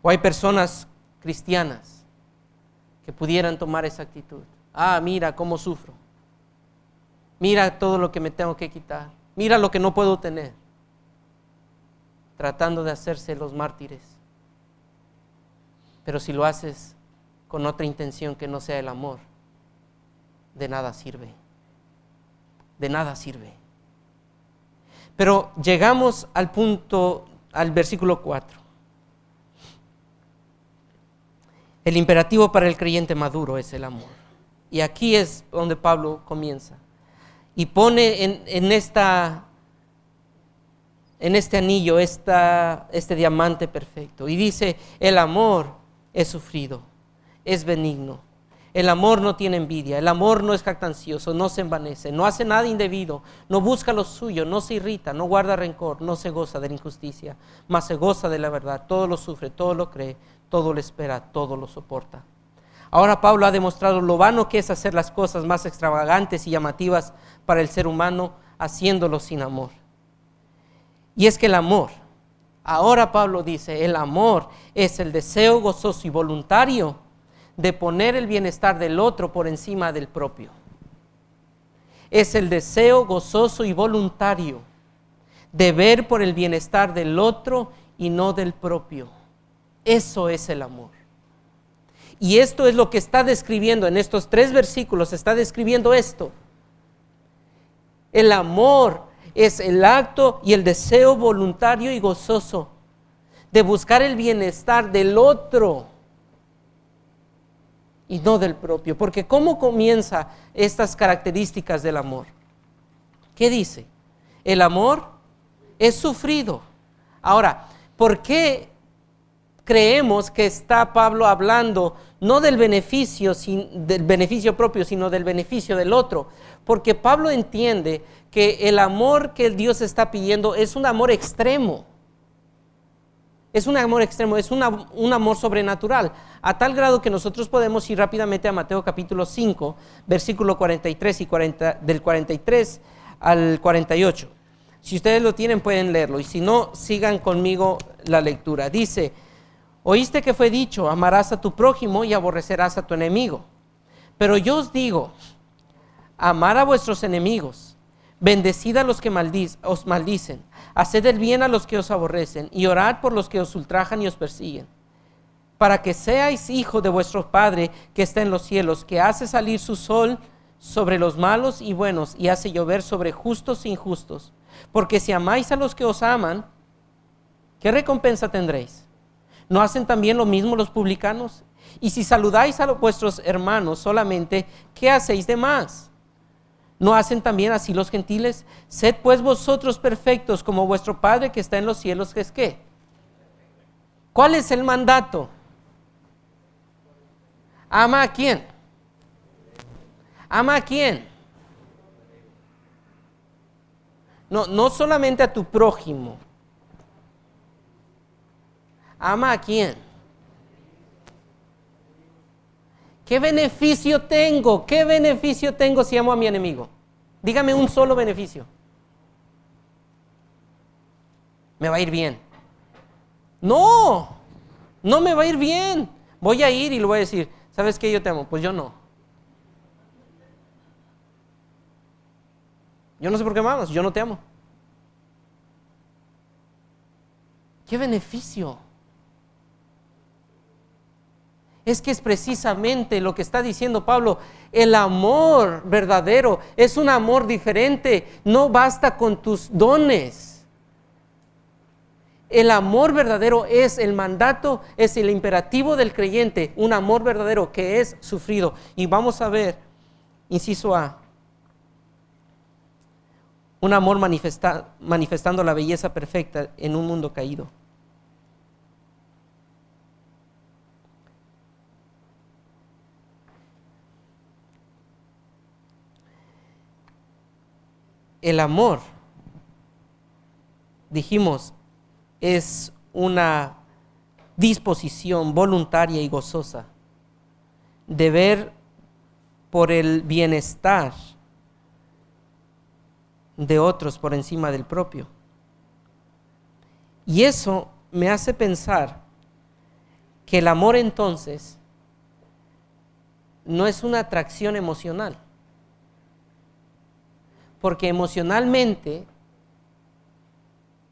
O hay personas cristianas que pudieran tomar esa actitud. Ah, mira cómo sufro. Mira todo lo que me tengo que quitar. Mira lo que no puedo tener. Tratando de hacerse los mártires. Pero si lo haces con otra intención que no sea el amor, de nada sirve. De nada sirve. Pero llegamos al punto, al versículo 4. El imperativo para el creyente maduro es el amor. Y aquí es donde Pablo comienza. Y pone en, este anillo este diamante perfecto. Y dice, el amor es sufrido, es benigno. El amor no tiene envidia, el amor no es jactancioso, no se envanece, no hace nada indebido, no busca lo suyo, no se irrita, no guarda rencor, no se goza de la injusticia, mas se goza de la verdad, todo lo sufre, todo lo cree, todo lo espera, todo lo soporta. Ahora Pablo ha demostrado lo vano que es hacer las cosas más extravagantes y llamativas para el ser humano haciéndolo sin amor. Y es que el amor, ahora Pablo dice, el amor es el deseo gozoso y voluntario de poner el bienestar del otro por encima del propio. Es el deseo gozoso y voluntario de ver por el bienestar del otro y no del propio. Eso es el amor. Y esto es lo que está describiendo en estos tres versículos, está describiendo esto. El amor es el acto y el deseo voluntario y gozoso de buscar el bienestar del otro y no del propio. Porque ¿cómo comienza estas características del amor? ¿Qué dice? El amor es sufrido. Ahora, ¿por qué creemos que está Pablo hablando no del beneficio, del beneficio propio, sino del beneficio del otro. Porque Pablo entiende que el amor que Dios está pidiendo es un amor extremo. Es un amor extremo, es un amor sobrenatural, a tal grado que nosotros podemos ir rápidamente a Mateo capítulo 5, versículo 43 y 40, del 43 al 48. Si ustedes lo tienen pueden leerlo y si no, sigan conmigo la lectura. Dice, Oíste que fue dicho, amarás a tu prójimo y aborrecerás a tu enemigo. Pero yo os digo, amar a vuestros enemigos, bendecid a los que os maldicen, haced el bien a los que os aborrecen y orad por los que os ultrajan y os persiguen, para que seáis hijo de vuestro Padre que está en los cielos, que hace salir su sol sobre los malos y buenos y hace llover sobre justos e injustos. Porque si amáis a los que os aman, ¿qué recompensa tendréis? ¿No hacen también lo mismo los publicanos? Y si saludáis a vuestros hermanos solamente, ¿qué hacéis de más? ¿No hacen también así los gentiles? Sed pues vosotros perfectos como vuestro Padre que está en los cielos, que es qué? ¿Cuál es el mandato? ¿Ama a quién? ¿Ama a quién? No, no solamente a tu prójimo, ¿Ama a quién? ¿Qué beneficio tengo? ¿Qué beneficio tengo si amo a mi enemigo? Dígame un solo beneficio. Me va a ir bien. No, no me va a ir bien. Voy a ir y le voy a decir, ¿sabes qué yo te amo? Pues yo no. Yo no sé por qué me amas, yo no te amo. ¿Qué beneficio? Es que es precisamente lo que está diciendo Pablo. El amor verdadero es un amor diferente. No basta con tus dones. El amor verdadero es el mandato, es el imperativo del creyente. Un amor verdadero que es sufrido. Y vamos a ver, inciso A, un amor manifestando la belleza perfecta en un mundo caído. El amor, dijimos, es una disposición voluntaria y gozosa de ver por el bienestar de otros por encima del propio. Y eso me hace pensar que el amor entonces no es una atracción emocional, porque emocionalmente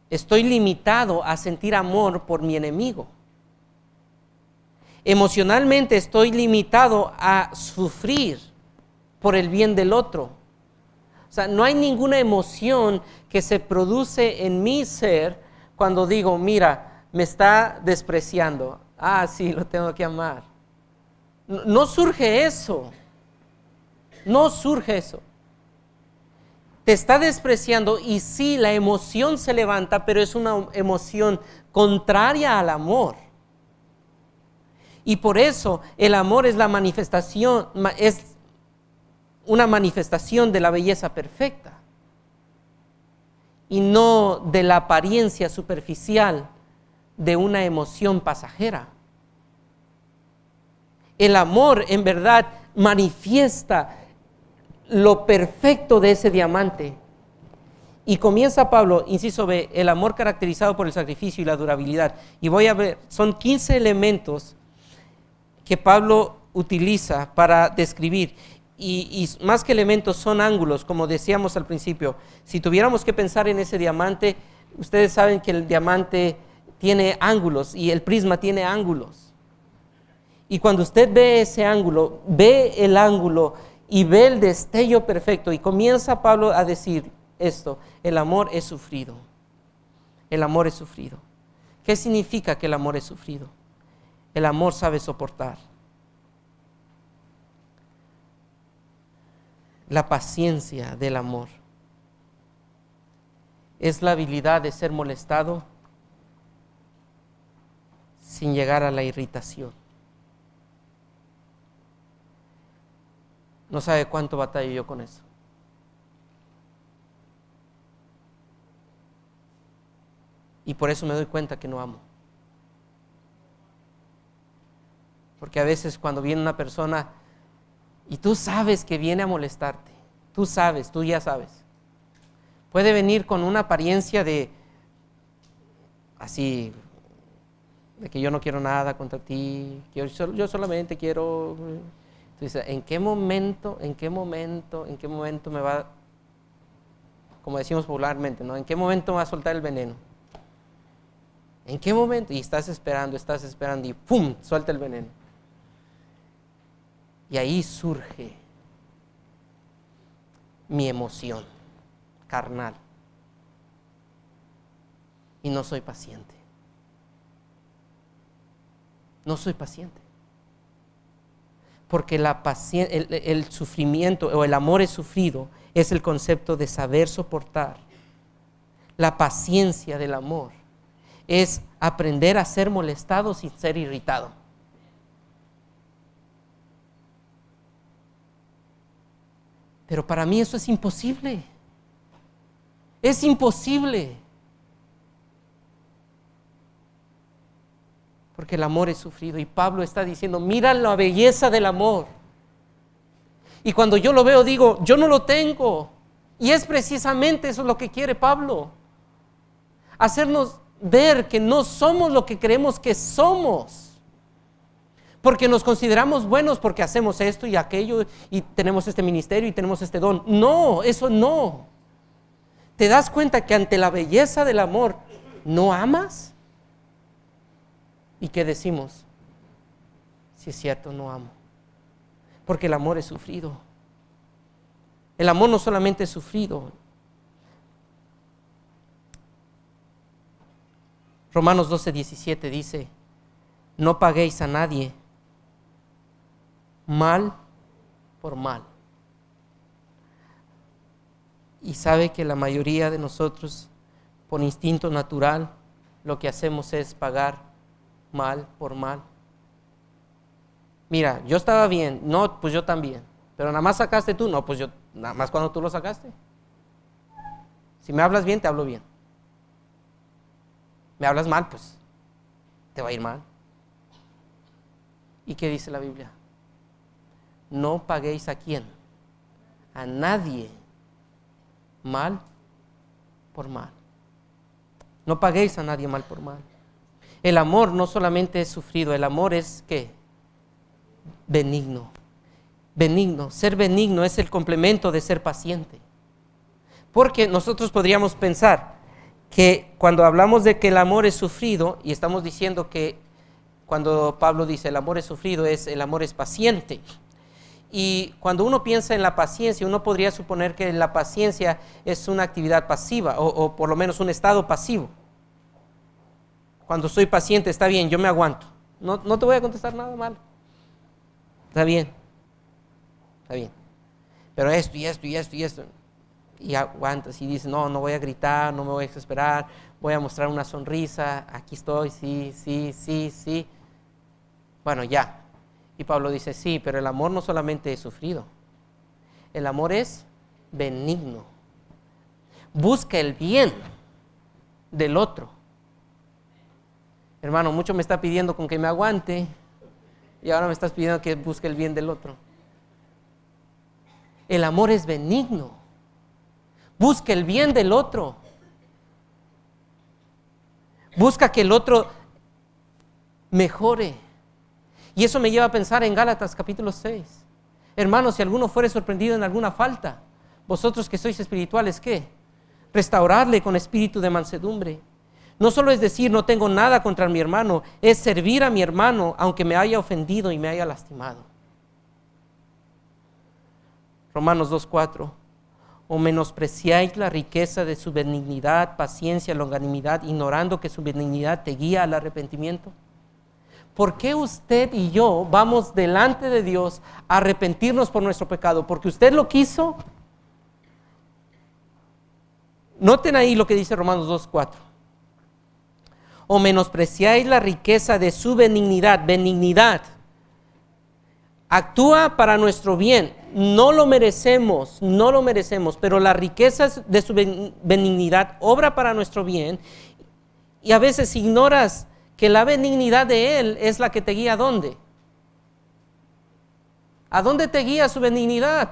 estoy limitado a sentir amor por mi enemigo. Emocionalmente estoy limitado a sufrir por el bien del otro. O sea, no hay ninguna emoción que se produce en mi ser cuando digo, mira, me está despreciando. Ah, sí, lo tengo que amar. No, surge eso. No surge eso. Está despreciando y sí, la emoción se levanta, pero es una emoción contraria al amor. Y por eso el amor es la manifestación, es una manifestación de la belleza perfecta y no de la apariencia superficial de una emoción pasajera. El amor en verdad manifiesta lo perfecto de ese diamante. Y comienza Pablo, inciso B, el amor caracterizado por el sacrificio y la durabilidad. Y voy a ver, son 15 elementos que Pablo utiliza para describir. Y, más que elementos son ángulos, como decíamos al principio. Si tuviéramos que pensar en ese diamante, ustedes saben que el diamante tiene ángulos y el prisma tiene ángulos. Y cuando usted ve ese ángulo, ve el ángulo y ve el destello perfecto y comienza Pablo a decir esto, el amor es sufrido. El amor es sufrido. ¿Qué significa que el amor es sufrido? El amor sabe soportar. La paciencia del amor es la habilidad de ser molestado sin llegar a la irritación. No sabe cuánto batallo yo con eso. Y por eso me doy cuenta que no amo. Porque a veces cuando viene una persona y tú sabes que viene a molestarte, tú sabes, tú ya sabes. Puede venir con una apariencia de así, de que yo no quiero nada contra ti, yo, yo solamente quiero... Entonces, ¿en qué momento, en qué momento, en qué momento me va, como decimos popularmente, ¿no? ¿En qué momento me va a soltar el veneno? ¿En qué momento? Y estás esperando, estás esperando y ¡pum! suelta el veneno. Y ahí surge mi emoción carnal. Y no soy paciente. No soy paciente. Porque la el, el sufrimiento o el amor es sufrido es el concepto de saber soportar. La paciencia del amor es aprender a ser molestado sin ser irritado. Pero para mí eso es imposible. Es imposible. Porque el amor es sufrido. Y Pablo está diciendo, mira la belleza del amor. Y cuando yo lo veo digo, yo no lo tengo. Y es precisamente eso lo que quiere Pablo. Hacernos ver que no somos lo que creemos que somos porque nos consideramos buenos porque hacemos esto y aquello y tenemos este ministerio y tenemos este don. No, eso no. ¿Te das cuenta que ante la belleza del amor no amas? ¿Y qué decimos? Si es cierto, no amo. Porque el amor es sufrido. El amor no solamente es sufrido. Romanos 12, 17 dice, no paguéis a nadie mal por mal. Y sabe que la mayoría de nosotros, por instinto natural, lo que hacemos es pagar mal por mal. Mira, yo estaba bien, no, pues yo también. Pero nada más sacaste tú, no, pues yo, nada más cuando tú lo sacaste. Si me hablas bien, te hablo bien. Me hablas mal, pues te va a ir mal. ¿Y qué dice la Biblia? No paguéis a quién? A nadie mal por mal. No paguéis a nadie mal por mal. El amor no solamente es sufrido, el amor es qué? Benigno. Benigno. Ser benigno es el complemento de ser paciente. Porque nosotros podríamos pensar que cuando hablamos de que el amor es sufrido, y estamos diciendo que cuando Pablo dice el amor es sufrido, es el amor es paciente. Y cuando uno piensa en la paciencia, uno podría suponer que la paciencia es una actividad pasiva, o, por lo menos un estado pasivo. Cuando soy paciente, está bien, yo me aguanto. No, no te voy a contestar nada mal. Está bien. Está bien. Pero esto y esto y esto y esto y aguantas y dices, no, no voy a gritar, no me voy a desesperar, voy a mostrar una sonrisa, aquí estoy, sí, sí, sí, sí. Bueno, ya. Y Pablo dice, sí, pero el amor no solamente es sufrido, el amor es benigno. Busca el bien del otro. Hermano, mucho me está pidiendo con que me aguante y ahora me estás pidiendo que busque el bien del otro. El amor es benigno. Busca el bien del otro. Busca que el otro mejore. Y eso me lleva a pensar en Gálatas capítulo 6. Hermanos, si alguno fuere sorprendido en alguna falta, vosotros que sois espirituales, ¿qué? Restaurarle con espíritu de mansedumbre. No solo es decir, no tengo nada contra mi hermano, es servir a mi hermano aunque me haya ofendido y me haya lastimado. Romanos 2.4 o menospreciáis la riqueza de su benignidad, paciencia, longanimidad, ignorando que su benignidad te guía al arrepentimiento? ¿Por qué usted y yo vamos delante de Dios a arrepentirnos por nuestro pecado? ¿Porque usted lo quiso? Noten ahí lo que dice Romanos 2.4. O menospreciáis la riqueza de su benignidad, benignidad. Actúa para nuestro bien, no lo merecemos, no lo merecemos, pero las riquezas de su benignidad obra para nuestro bien y a veces ignoras que la benignidad de Él es la que te guía a dónde. ¿A dónde te guía su benignidad?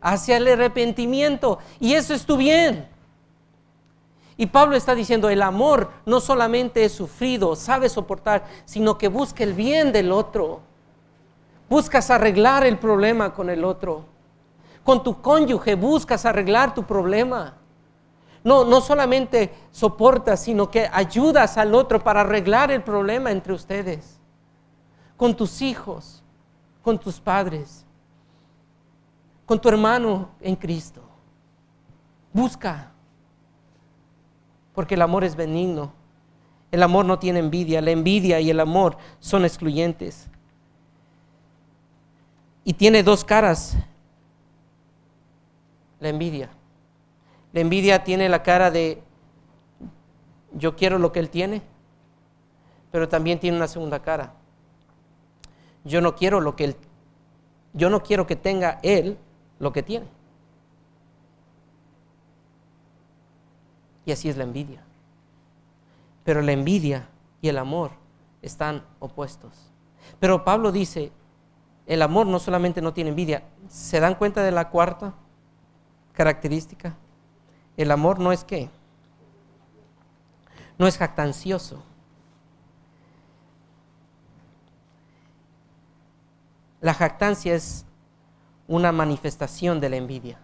Hacia el arrepentimiento. Y eso es tu bien. Y Pablo está diciendo, el amor no solamente es sufrido, sabe soportar, sino que busca el bien del otro. Buscas arreglar el problema con el otro. Con tu cónyuge buscas arreglar tu problema. No, no solamente soportas, sino que ayudas al otro para arreglar el problema entre ustedes. Con tus hijos, con tus padres, con tu hermano en Cristo. Busca, porque el amor es benigno. El amor no tiene envidia. La envidia y el amor son excluyentes. Y tiene dos caras. La envidia. La envidia tiene la cara de yo quiero lo que él tiene, pero también tiene una segunda cara. Yo no quiero lo que él yo no quiero que tenga él lo que tiene. Y así es la envidia. Pero la envidia y el amor están opuestos. Pero Pablo dice, el amor no solamente no tiene envidia, ¿se dan cuenta de la cuarta característica? El amor no es qué? No es jactancioso. La jactancia es una manifestación de la envidia.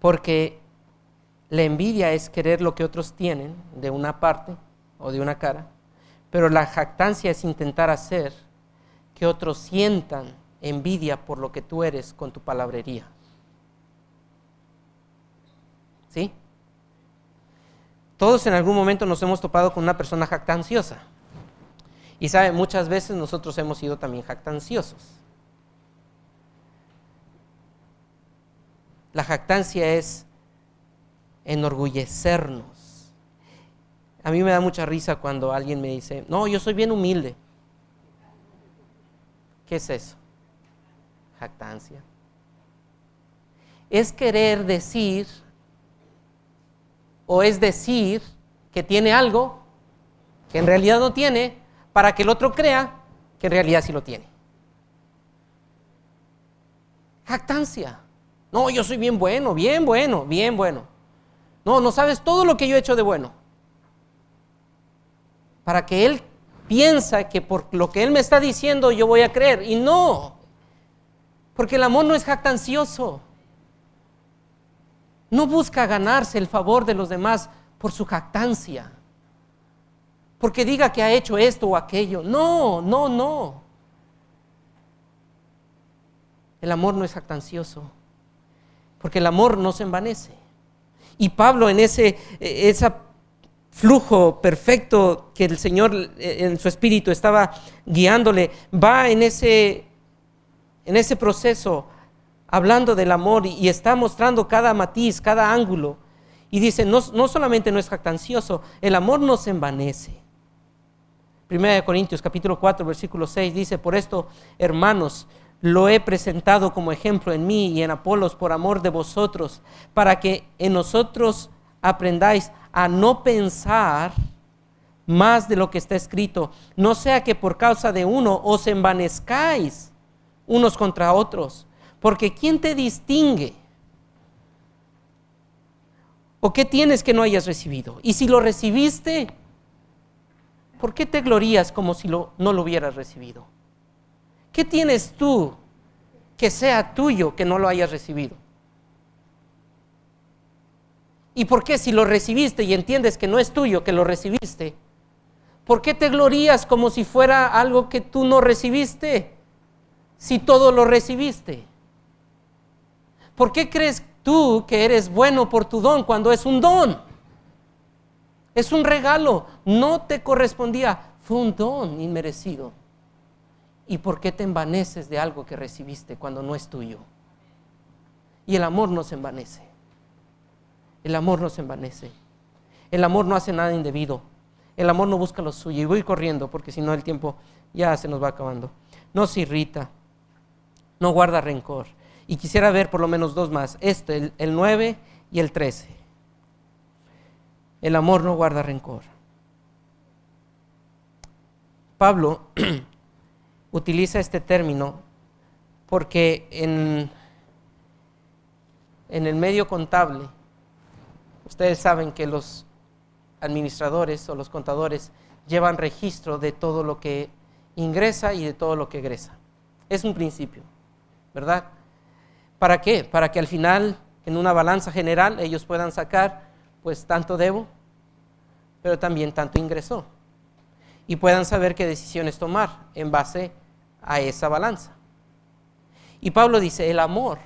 Porque la envidia es querer lo que otros tienen de una parte o de una cara, pero la jactancia es intentar hacer que otros sientan envidia por lo que tú eres con tu palabrería. ¿Sí? Todos en algún momento nos hemos topado con una persona jactanciosa. Y sabe, muchas veces nosotros hemos sido también jactanciosos. La jactancia es enorgullecernos. A mí me da mucha risa cuando alguien me dice, no, yo soy bien humilde. ¿Qué es eso? Jactancia. es querer decir o es decir que tiene algo que en realidad no tiene para que el otro crea que en realidad sí lo tiene. Jactancia. No, yo soy bien bueno, bien bueno, bien bueno. No, no sabes todo lo que yo he hecho de bueno. Para que él piensa que por lo que él me está diciendo yo voy a creer. Y no, porque el amor no es jactancioso. No busca ganarse el favor de los demás por su jactancia. Porque diga que ha hecho esto o aquello. No, no, no. El amor no es jactancioso. Porque el amor no se envanece. Y Pablo en ese, ese flujo perfecto que el Señor en su espíritu estaba guiándole, va en ese, en ese proceso hablando del amor y, está mostrando cada matiz, cada ángulo. Y dice, no, no solamente no es jactancioso, el amor no se envanece. Primera de Corintios capítulo 4 versículo 6 dice, por esto, hermanos, lo he presentado como ejemplo en mí y en Apolos por amor de vosotros, para que en nosotros aprendáis a no pensar más de lo que está escrito, no sea que por causa de uno os envanezcáis unos contra otros. Porque ¿quién te distingue? ¿O qué tienes que no hayas recibido? Y si lo recibiste, ¿por qué te glorías como si no lo hubieras recibido? ¿Qué tienes tú que sea tuyo que no lo hayas recibido? ¿Y por qué si lo recibiste y entiendes que no es tuyo, que lo recibiste? ¿Por qué te glorías como si fuera algo que tú no recibiste? Si todo lo recibiste. ¿Por qué crees tú que eres bueno por tu don cuando es un don? Es un regalo, no te correspondía, fue un don inmerecido. ¿Y por qué te envaneces de algo que recibiste cuando no es tuyo? Y el amor no se envanece. El amor no se envanece. El amor no hace nada indebido. El amor no busca lo suyo. Y voy corriendo porque si no el tiempo ya se nos va acabando. No se irrita. No guarda rencor. Y quisiera ver por lo menos dos más, este, el, 9 y el 13. El amor no guarda rencor. Pablo [clears throat] utiliza este término porque en, en el medio contable, ustedes saben que los administradores o los contadores llevan registro de todo lo que ingresa y de todo lo que egresa. Es un principio, ¿verdad? ¿Para qué? Para que al final, en una balanza general, ellos puedan sacar, pues tanto debo, pero también tanto ingresó. Y puedan saber qué decisiones tomar en base a esa balanza. Y Pablo dice, el amor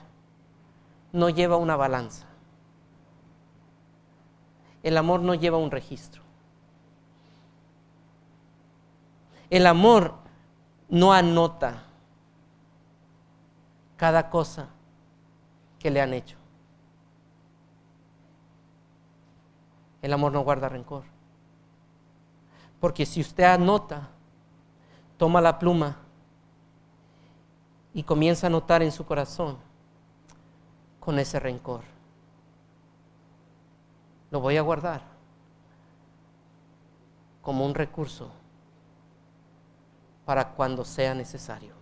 no lleva una balanza. El amor no lleva un registro. El amor no anota cada cosa que le han hecho. El amor no guarda rencor. Porque si usted anota, toma la pluma y comienza a notar en su corazón con ese rencor. Lo voy a guardar como un recurso para cuando sea necesario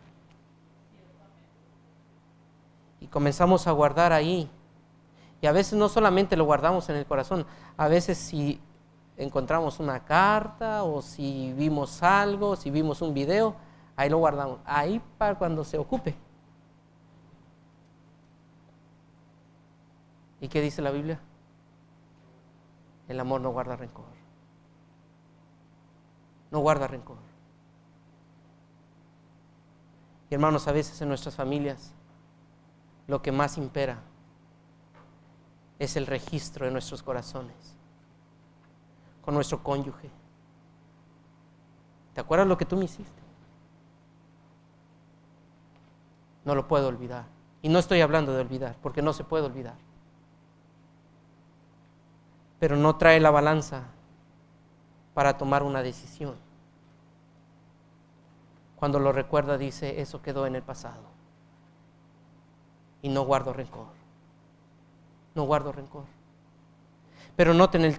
y comenzamos a guardar ahí. Y a veces no solamente lo guardamos en el corazón, a veces si encontramos una carta o si vimos algo, si vimos un video, ahí lo guardamos, ahí para cuando se ocupe. ¿Y qué dice la Biblia? El amor no guarda rencor. No guarda rencor. Y hermanos, a veces en nuestras familias lo que más impera es el registro de nuestros corazones con nuestro cónyuge. ¿Te acuerdas lo que tú me hiciste? No lo puedo olvidar. Y no estoy hablando de olvidar, porque no se puede olvidar. Pero no trae la balanza para tomar una decisión. Cuando lo recuerda dice, eso quedó en el pasado y no guardo rencor. no guardo rencor. Pero el,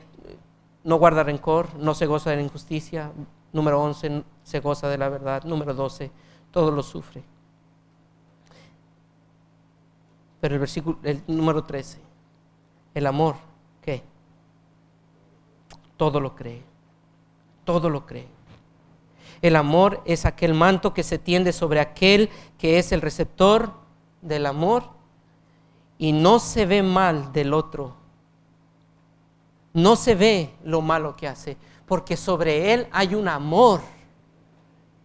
no guarda rencor, no se goza de la injusticia. Número 11, se goza de la verdad. Número 12, todo lo sufre. Pero el versículo, el número 13, el amor, ¿qué? Todo lo cree, todo lo cree. El amor es aquel manto que se tiende sobre aquel que es el receptor del amor y no se ve mal del otro. No se ve lo malo que hace, porque sobre él hay un amor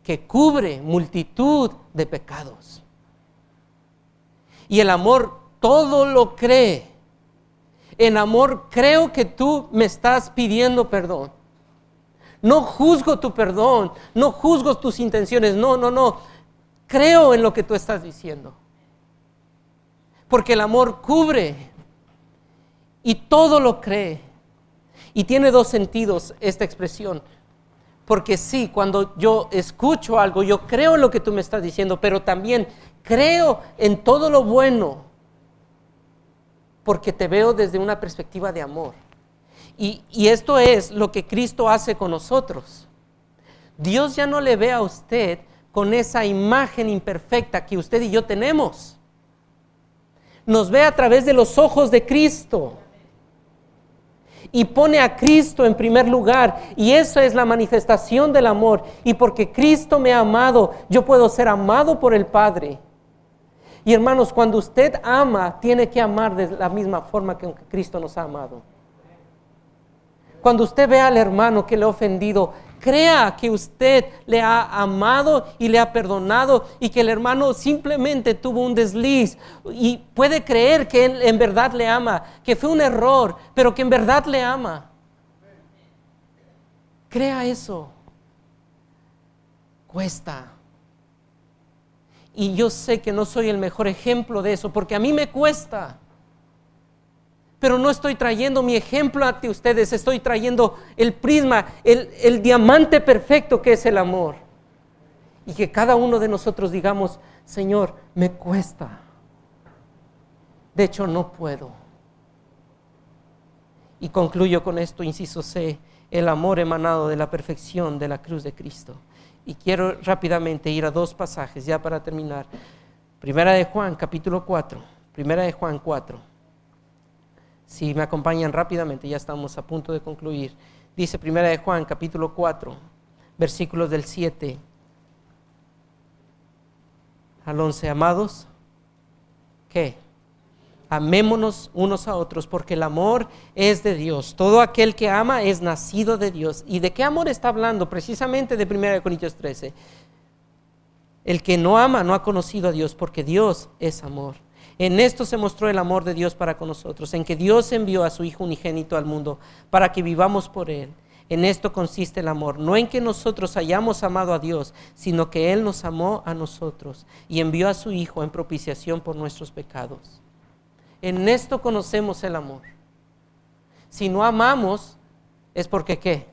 que cubre multitud de pecados. Y el amor todo lo cree. En amor creo que tú me estás pidiendo perdón. No juzgo tu perdón, no juzgo tus intenciones, no, no, no. Creo en lo que tú estás diciendo. Porque el amor cubre y todo lo cree. Y tiene dos sentidos esta expresión. Porque sí, cuando yo escucho algo, yo creo lo que tú me estás diciendo, pero también creo en todo lo bueno. Porque te veo desde una perspectiva de amor. Y, esto es lo que Cristo hace con nosotros. Dios ya no le ve a usted con esa imagen imperfecta que usted y yo tenemos. Nos ve a través de los ojos de Cristo. Y pone a Cristo en primer lugar. Y esa es la manifestación del amor. Y porque Cristo me ha amado, yo puedo ser amado por el Padre. Y hermanos, cuando usted ama, tiene que amar de la misma forma que Cristo nos ha amado. Cuando usted ve al hermano que le ha ofendido, crea que usted le ha amado y le ha perdonado y que el hermano simplemente tuvo un desliz y puede creer que él en verdad le ama, que fue un error, pero que en verdad le ama. Crea eso. Cuesta. Y yo sé que no soy el mejor ejemplo de eso, porque a mí me cuesta pero no estoy trayendo mi ejemplo ante ustedes, estoy trayendo el prisma, el, diamante perfecto que es el amor. Y que cada uno de nosotros digamos, Señor, me cuesta. De hecho, no puedo. Y concluyo con esto, inciso C, el amor emanado de la perfección de la cruz de Cristo. Y quiero rápidamente ir a dos pasajes ya para terminar. Primera de Juan, capítulo 4. Primera de Juan 4 si me acompañan rápidamente, ya estamos a punto de concluir. Dice Primera de Juan, capítulo 4, versículos del 7 al 11. Amados, ¿qué? Amémonos unos a otros, porque el amor es de Dios. Todo aquel que ama es nacido de Dios. ¿Y de qué amor está hablando? Precisamente de 1 Corintios 13. El que no ama no ha conocido a Dios, porque Dios es amor. En esto se mostró el amor de Dios para con nosotros, en que Dios envió a su Hijo unigénito al mundo para que vivamos por Él. En esto consiste el amor, no en que nosotros hayamos amado a Dios, sino que Él nos amó a nosotros y envió a su Hijo en propiciación por nuestros pecados. En esto conocemos el amor. Si no amamos, es porque qué?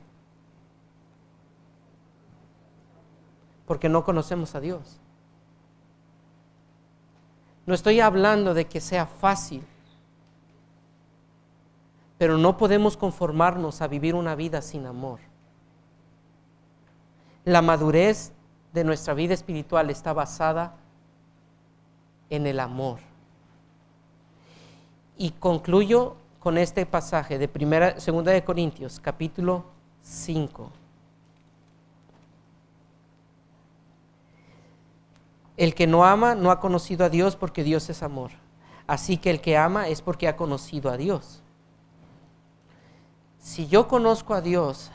Porque no conocemos a Dios. No estoy hablando de que sea fácil, pero no podemos conformarnos a vivir una vida sin amor. La madurez de nuestra vida espiritual está basada en el amor. Y concluyo con este pasaje de primera, segunda de Corintios, capítulo 5. El que no ama no ha conocido a Dios porque Dios es amor. Así que el que ama es porque ha conocido a Dios. Si yo conozco a Dios,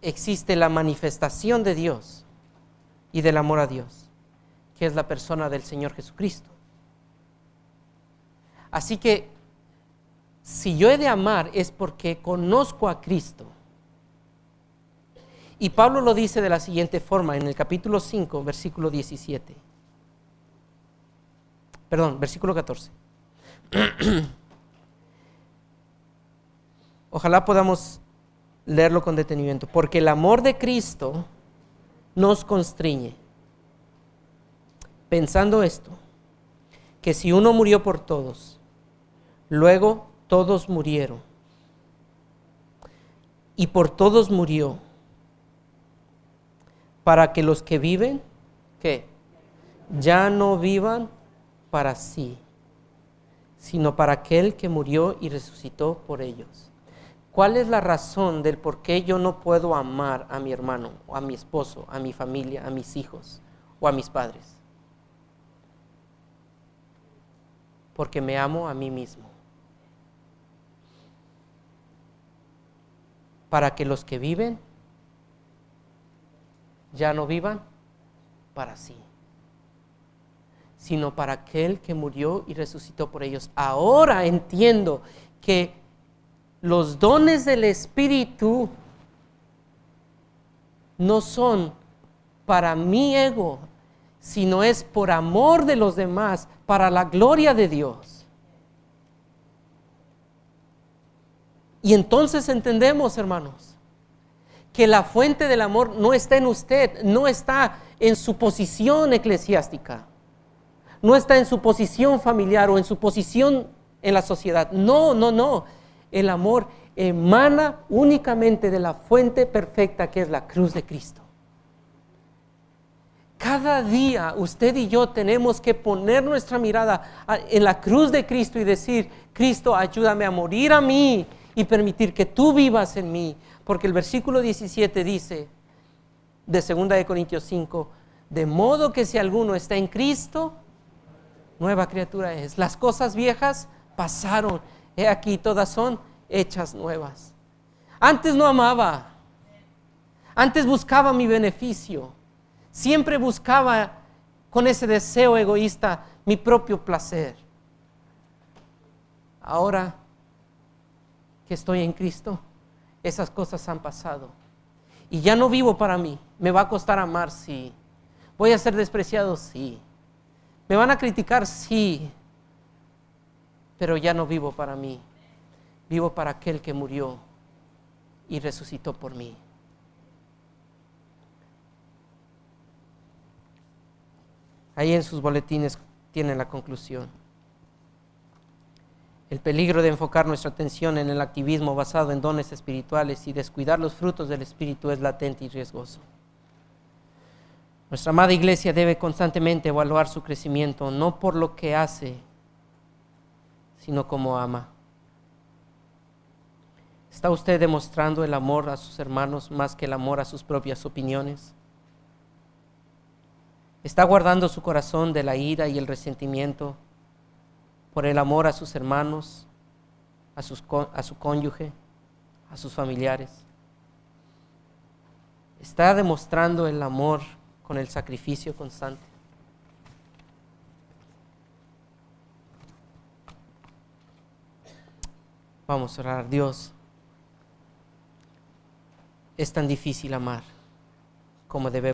existe la manifestación de Dios y del amor a Dios, que es la persona del Señor Jesucristo. Así que si yo he de amar es porque conozco a Cristo y Pablo lo dice de la siguiente forma en el capítulo 5, versículo 17. Perdón, versículo 14. [clears throat] Ojalá podamos leerlo con detenimiento, porque el amor de Cristo nos constriñe. Pensando esto, que si uno murió por todos, luego todos murieron. Y por todos murió, para que los que viven, ¿qué? Ya no vivan para sí, sino para aquel que murió y resucitó por ellos. ¿Cuál es la razón del por qué yo no puedo amar a mi hermano, o a mi esposo, a mi familia, a mis hijos o a mis padres? Porque me amo a mí mismo. Para que los que viven ya no vivan para sí, sino para aquel que murió y resucitó por ellos. Ahora entiendo que los dones del Espíritu no son para mi ego, sino es por amor de los demás, para la gloria de Dios. Y entonces entendemos, hermanos, que la fuente del amor no está en usted, no está en su posición eclesiástica, no está en su posición familiar o en su posición en la sociedad. No, no, no el amor emana únicamente de la fuente perfecta que es la cruz de Cristo. Cada día usted y yo tenemos que poner nuestra mirada en la cruz de Cristo y decir, Cristo, ayúdame a morir a mí y permitir que tú vivas en mí. Porque el versículo 17 dice, de 2 de Corintios 5, de modo que si alguno está en Cristo, nueva criatura es. Las cosas viejas pasaron He aquí, todas son hechas nuevas. Antes no amaba. Antes buscaba mi beneficio. Siempre buscaba con ese deseo egoísta mi propio placer. Ahora que estoy en Cristo, esas cosas han pasado. Y ya no vivo para mí. Me va a costar amar, sí. Voy a ser despreciado, sí. Me van a criticar, sí pero ya no vivo para mí, vivo para aquel que murió y resucitó por mí. Ahí en sus boletines tienen la conclusión. El peligro de enfocar nuestra atención en el activismo basado en dones espirituales y descuidar los frutos del Espíritu es latente y riesgoso. Nuestra amada iglesia debe constantemente evaluar su crecimiento, no por lo que hace, sino como ama. ¿Está usted demostrando el amor a sus hermanos más que el amor a sus propias opiniones? ¿Está guardando su corazón de la ira y el resentimiento por el amor a sus hermanos, a, a su cónyuge, a sus familiares? ¿Está demostrando el amor con el sacrificio constante? Vamos a orar, Dios. Es tan difícil amar como debemos.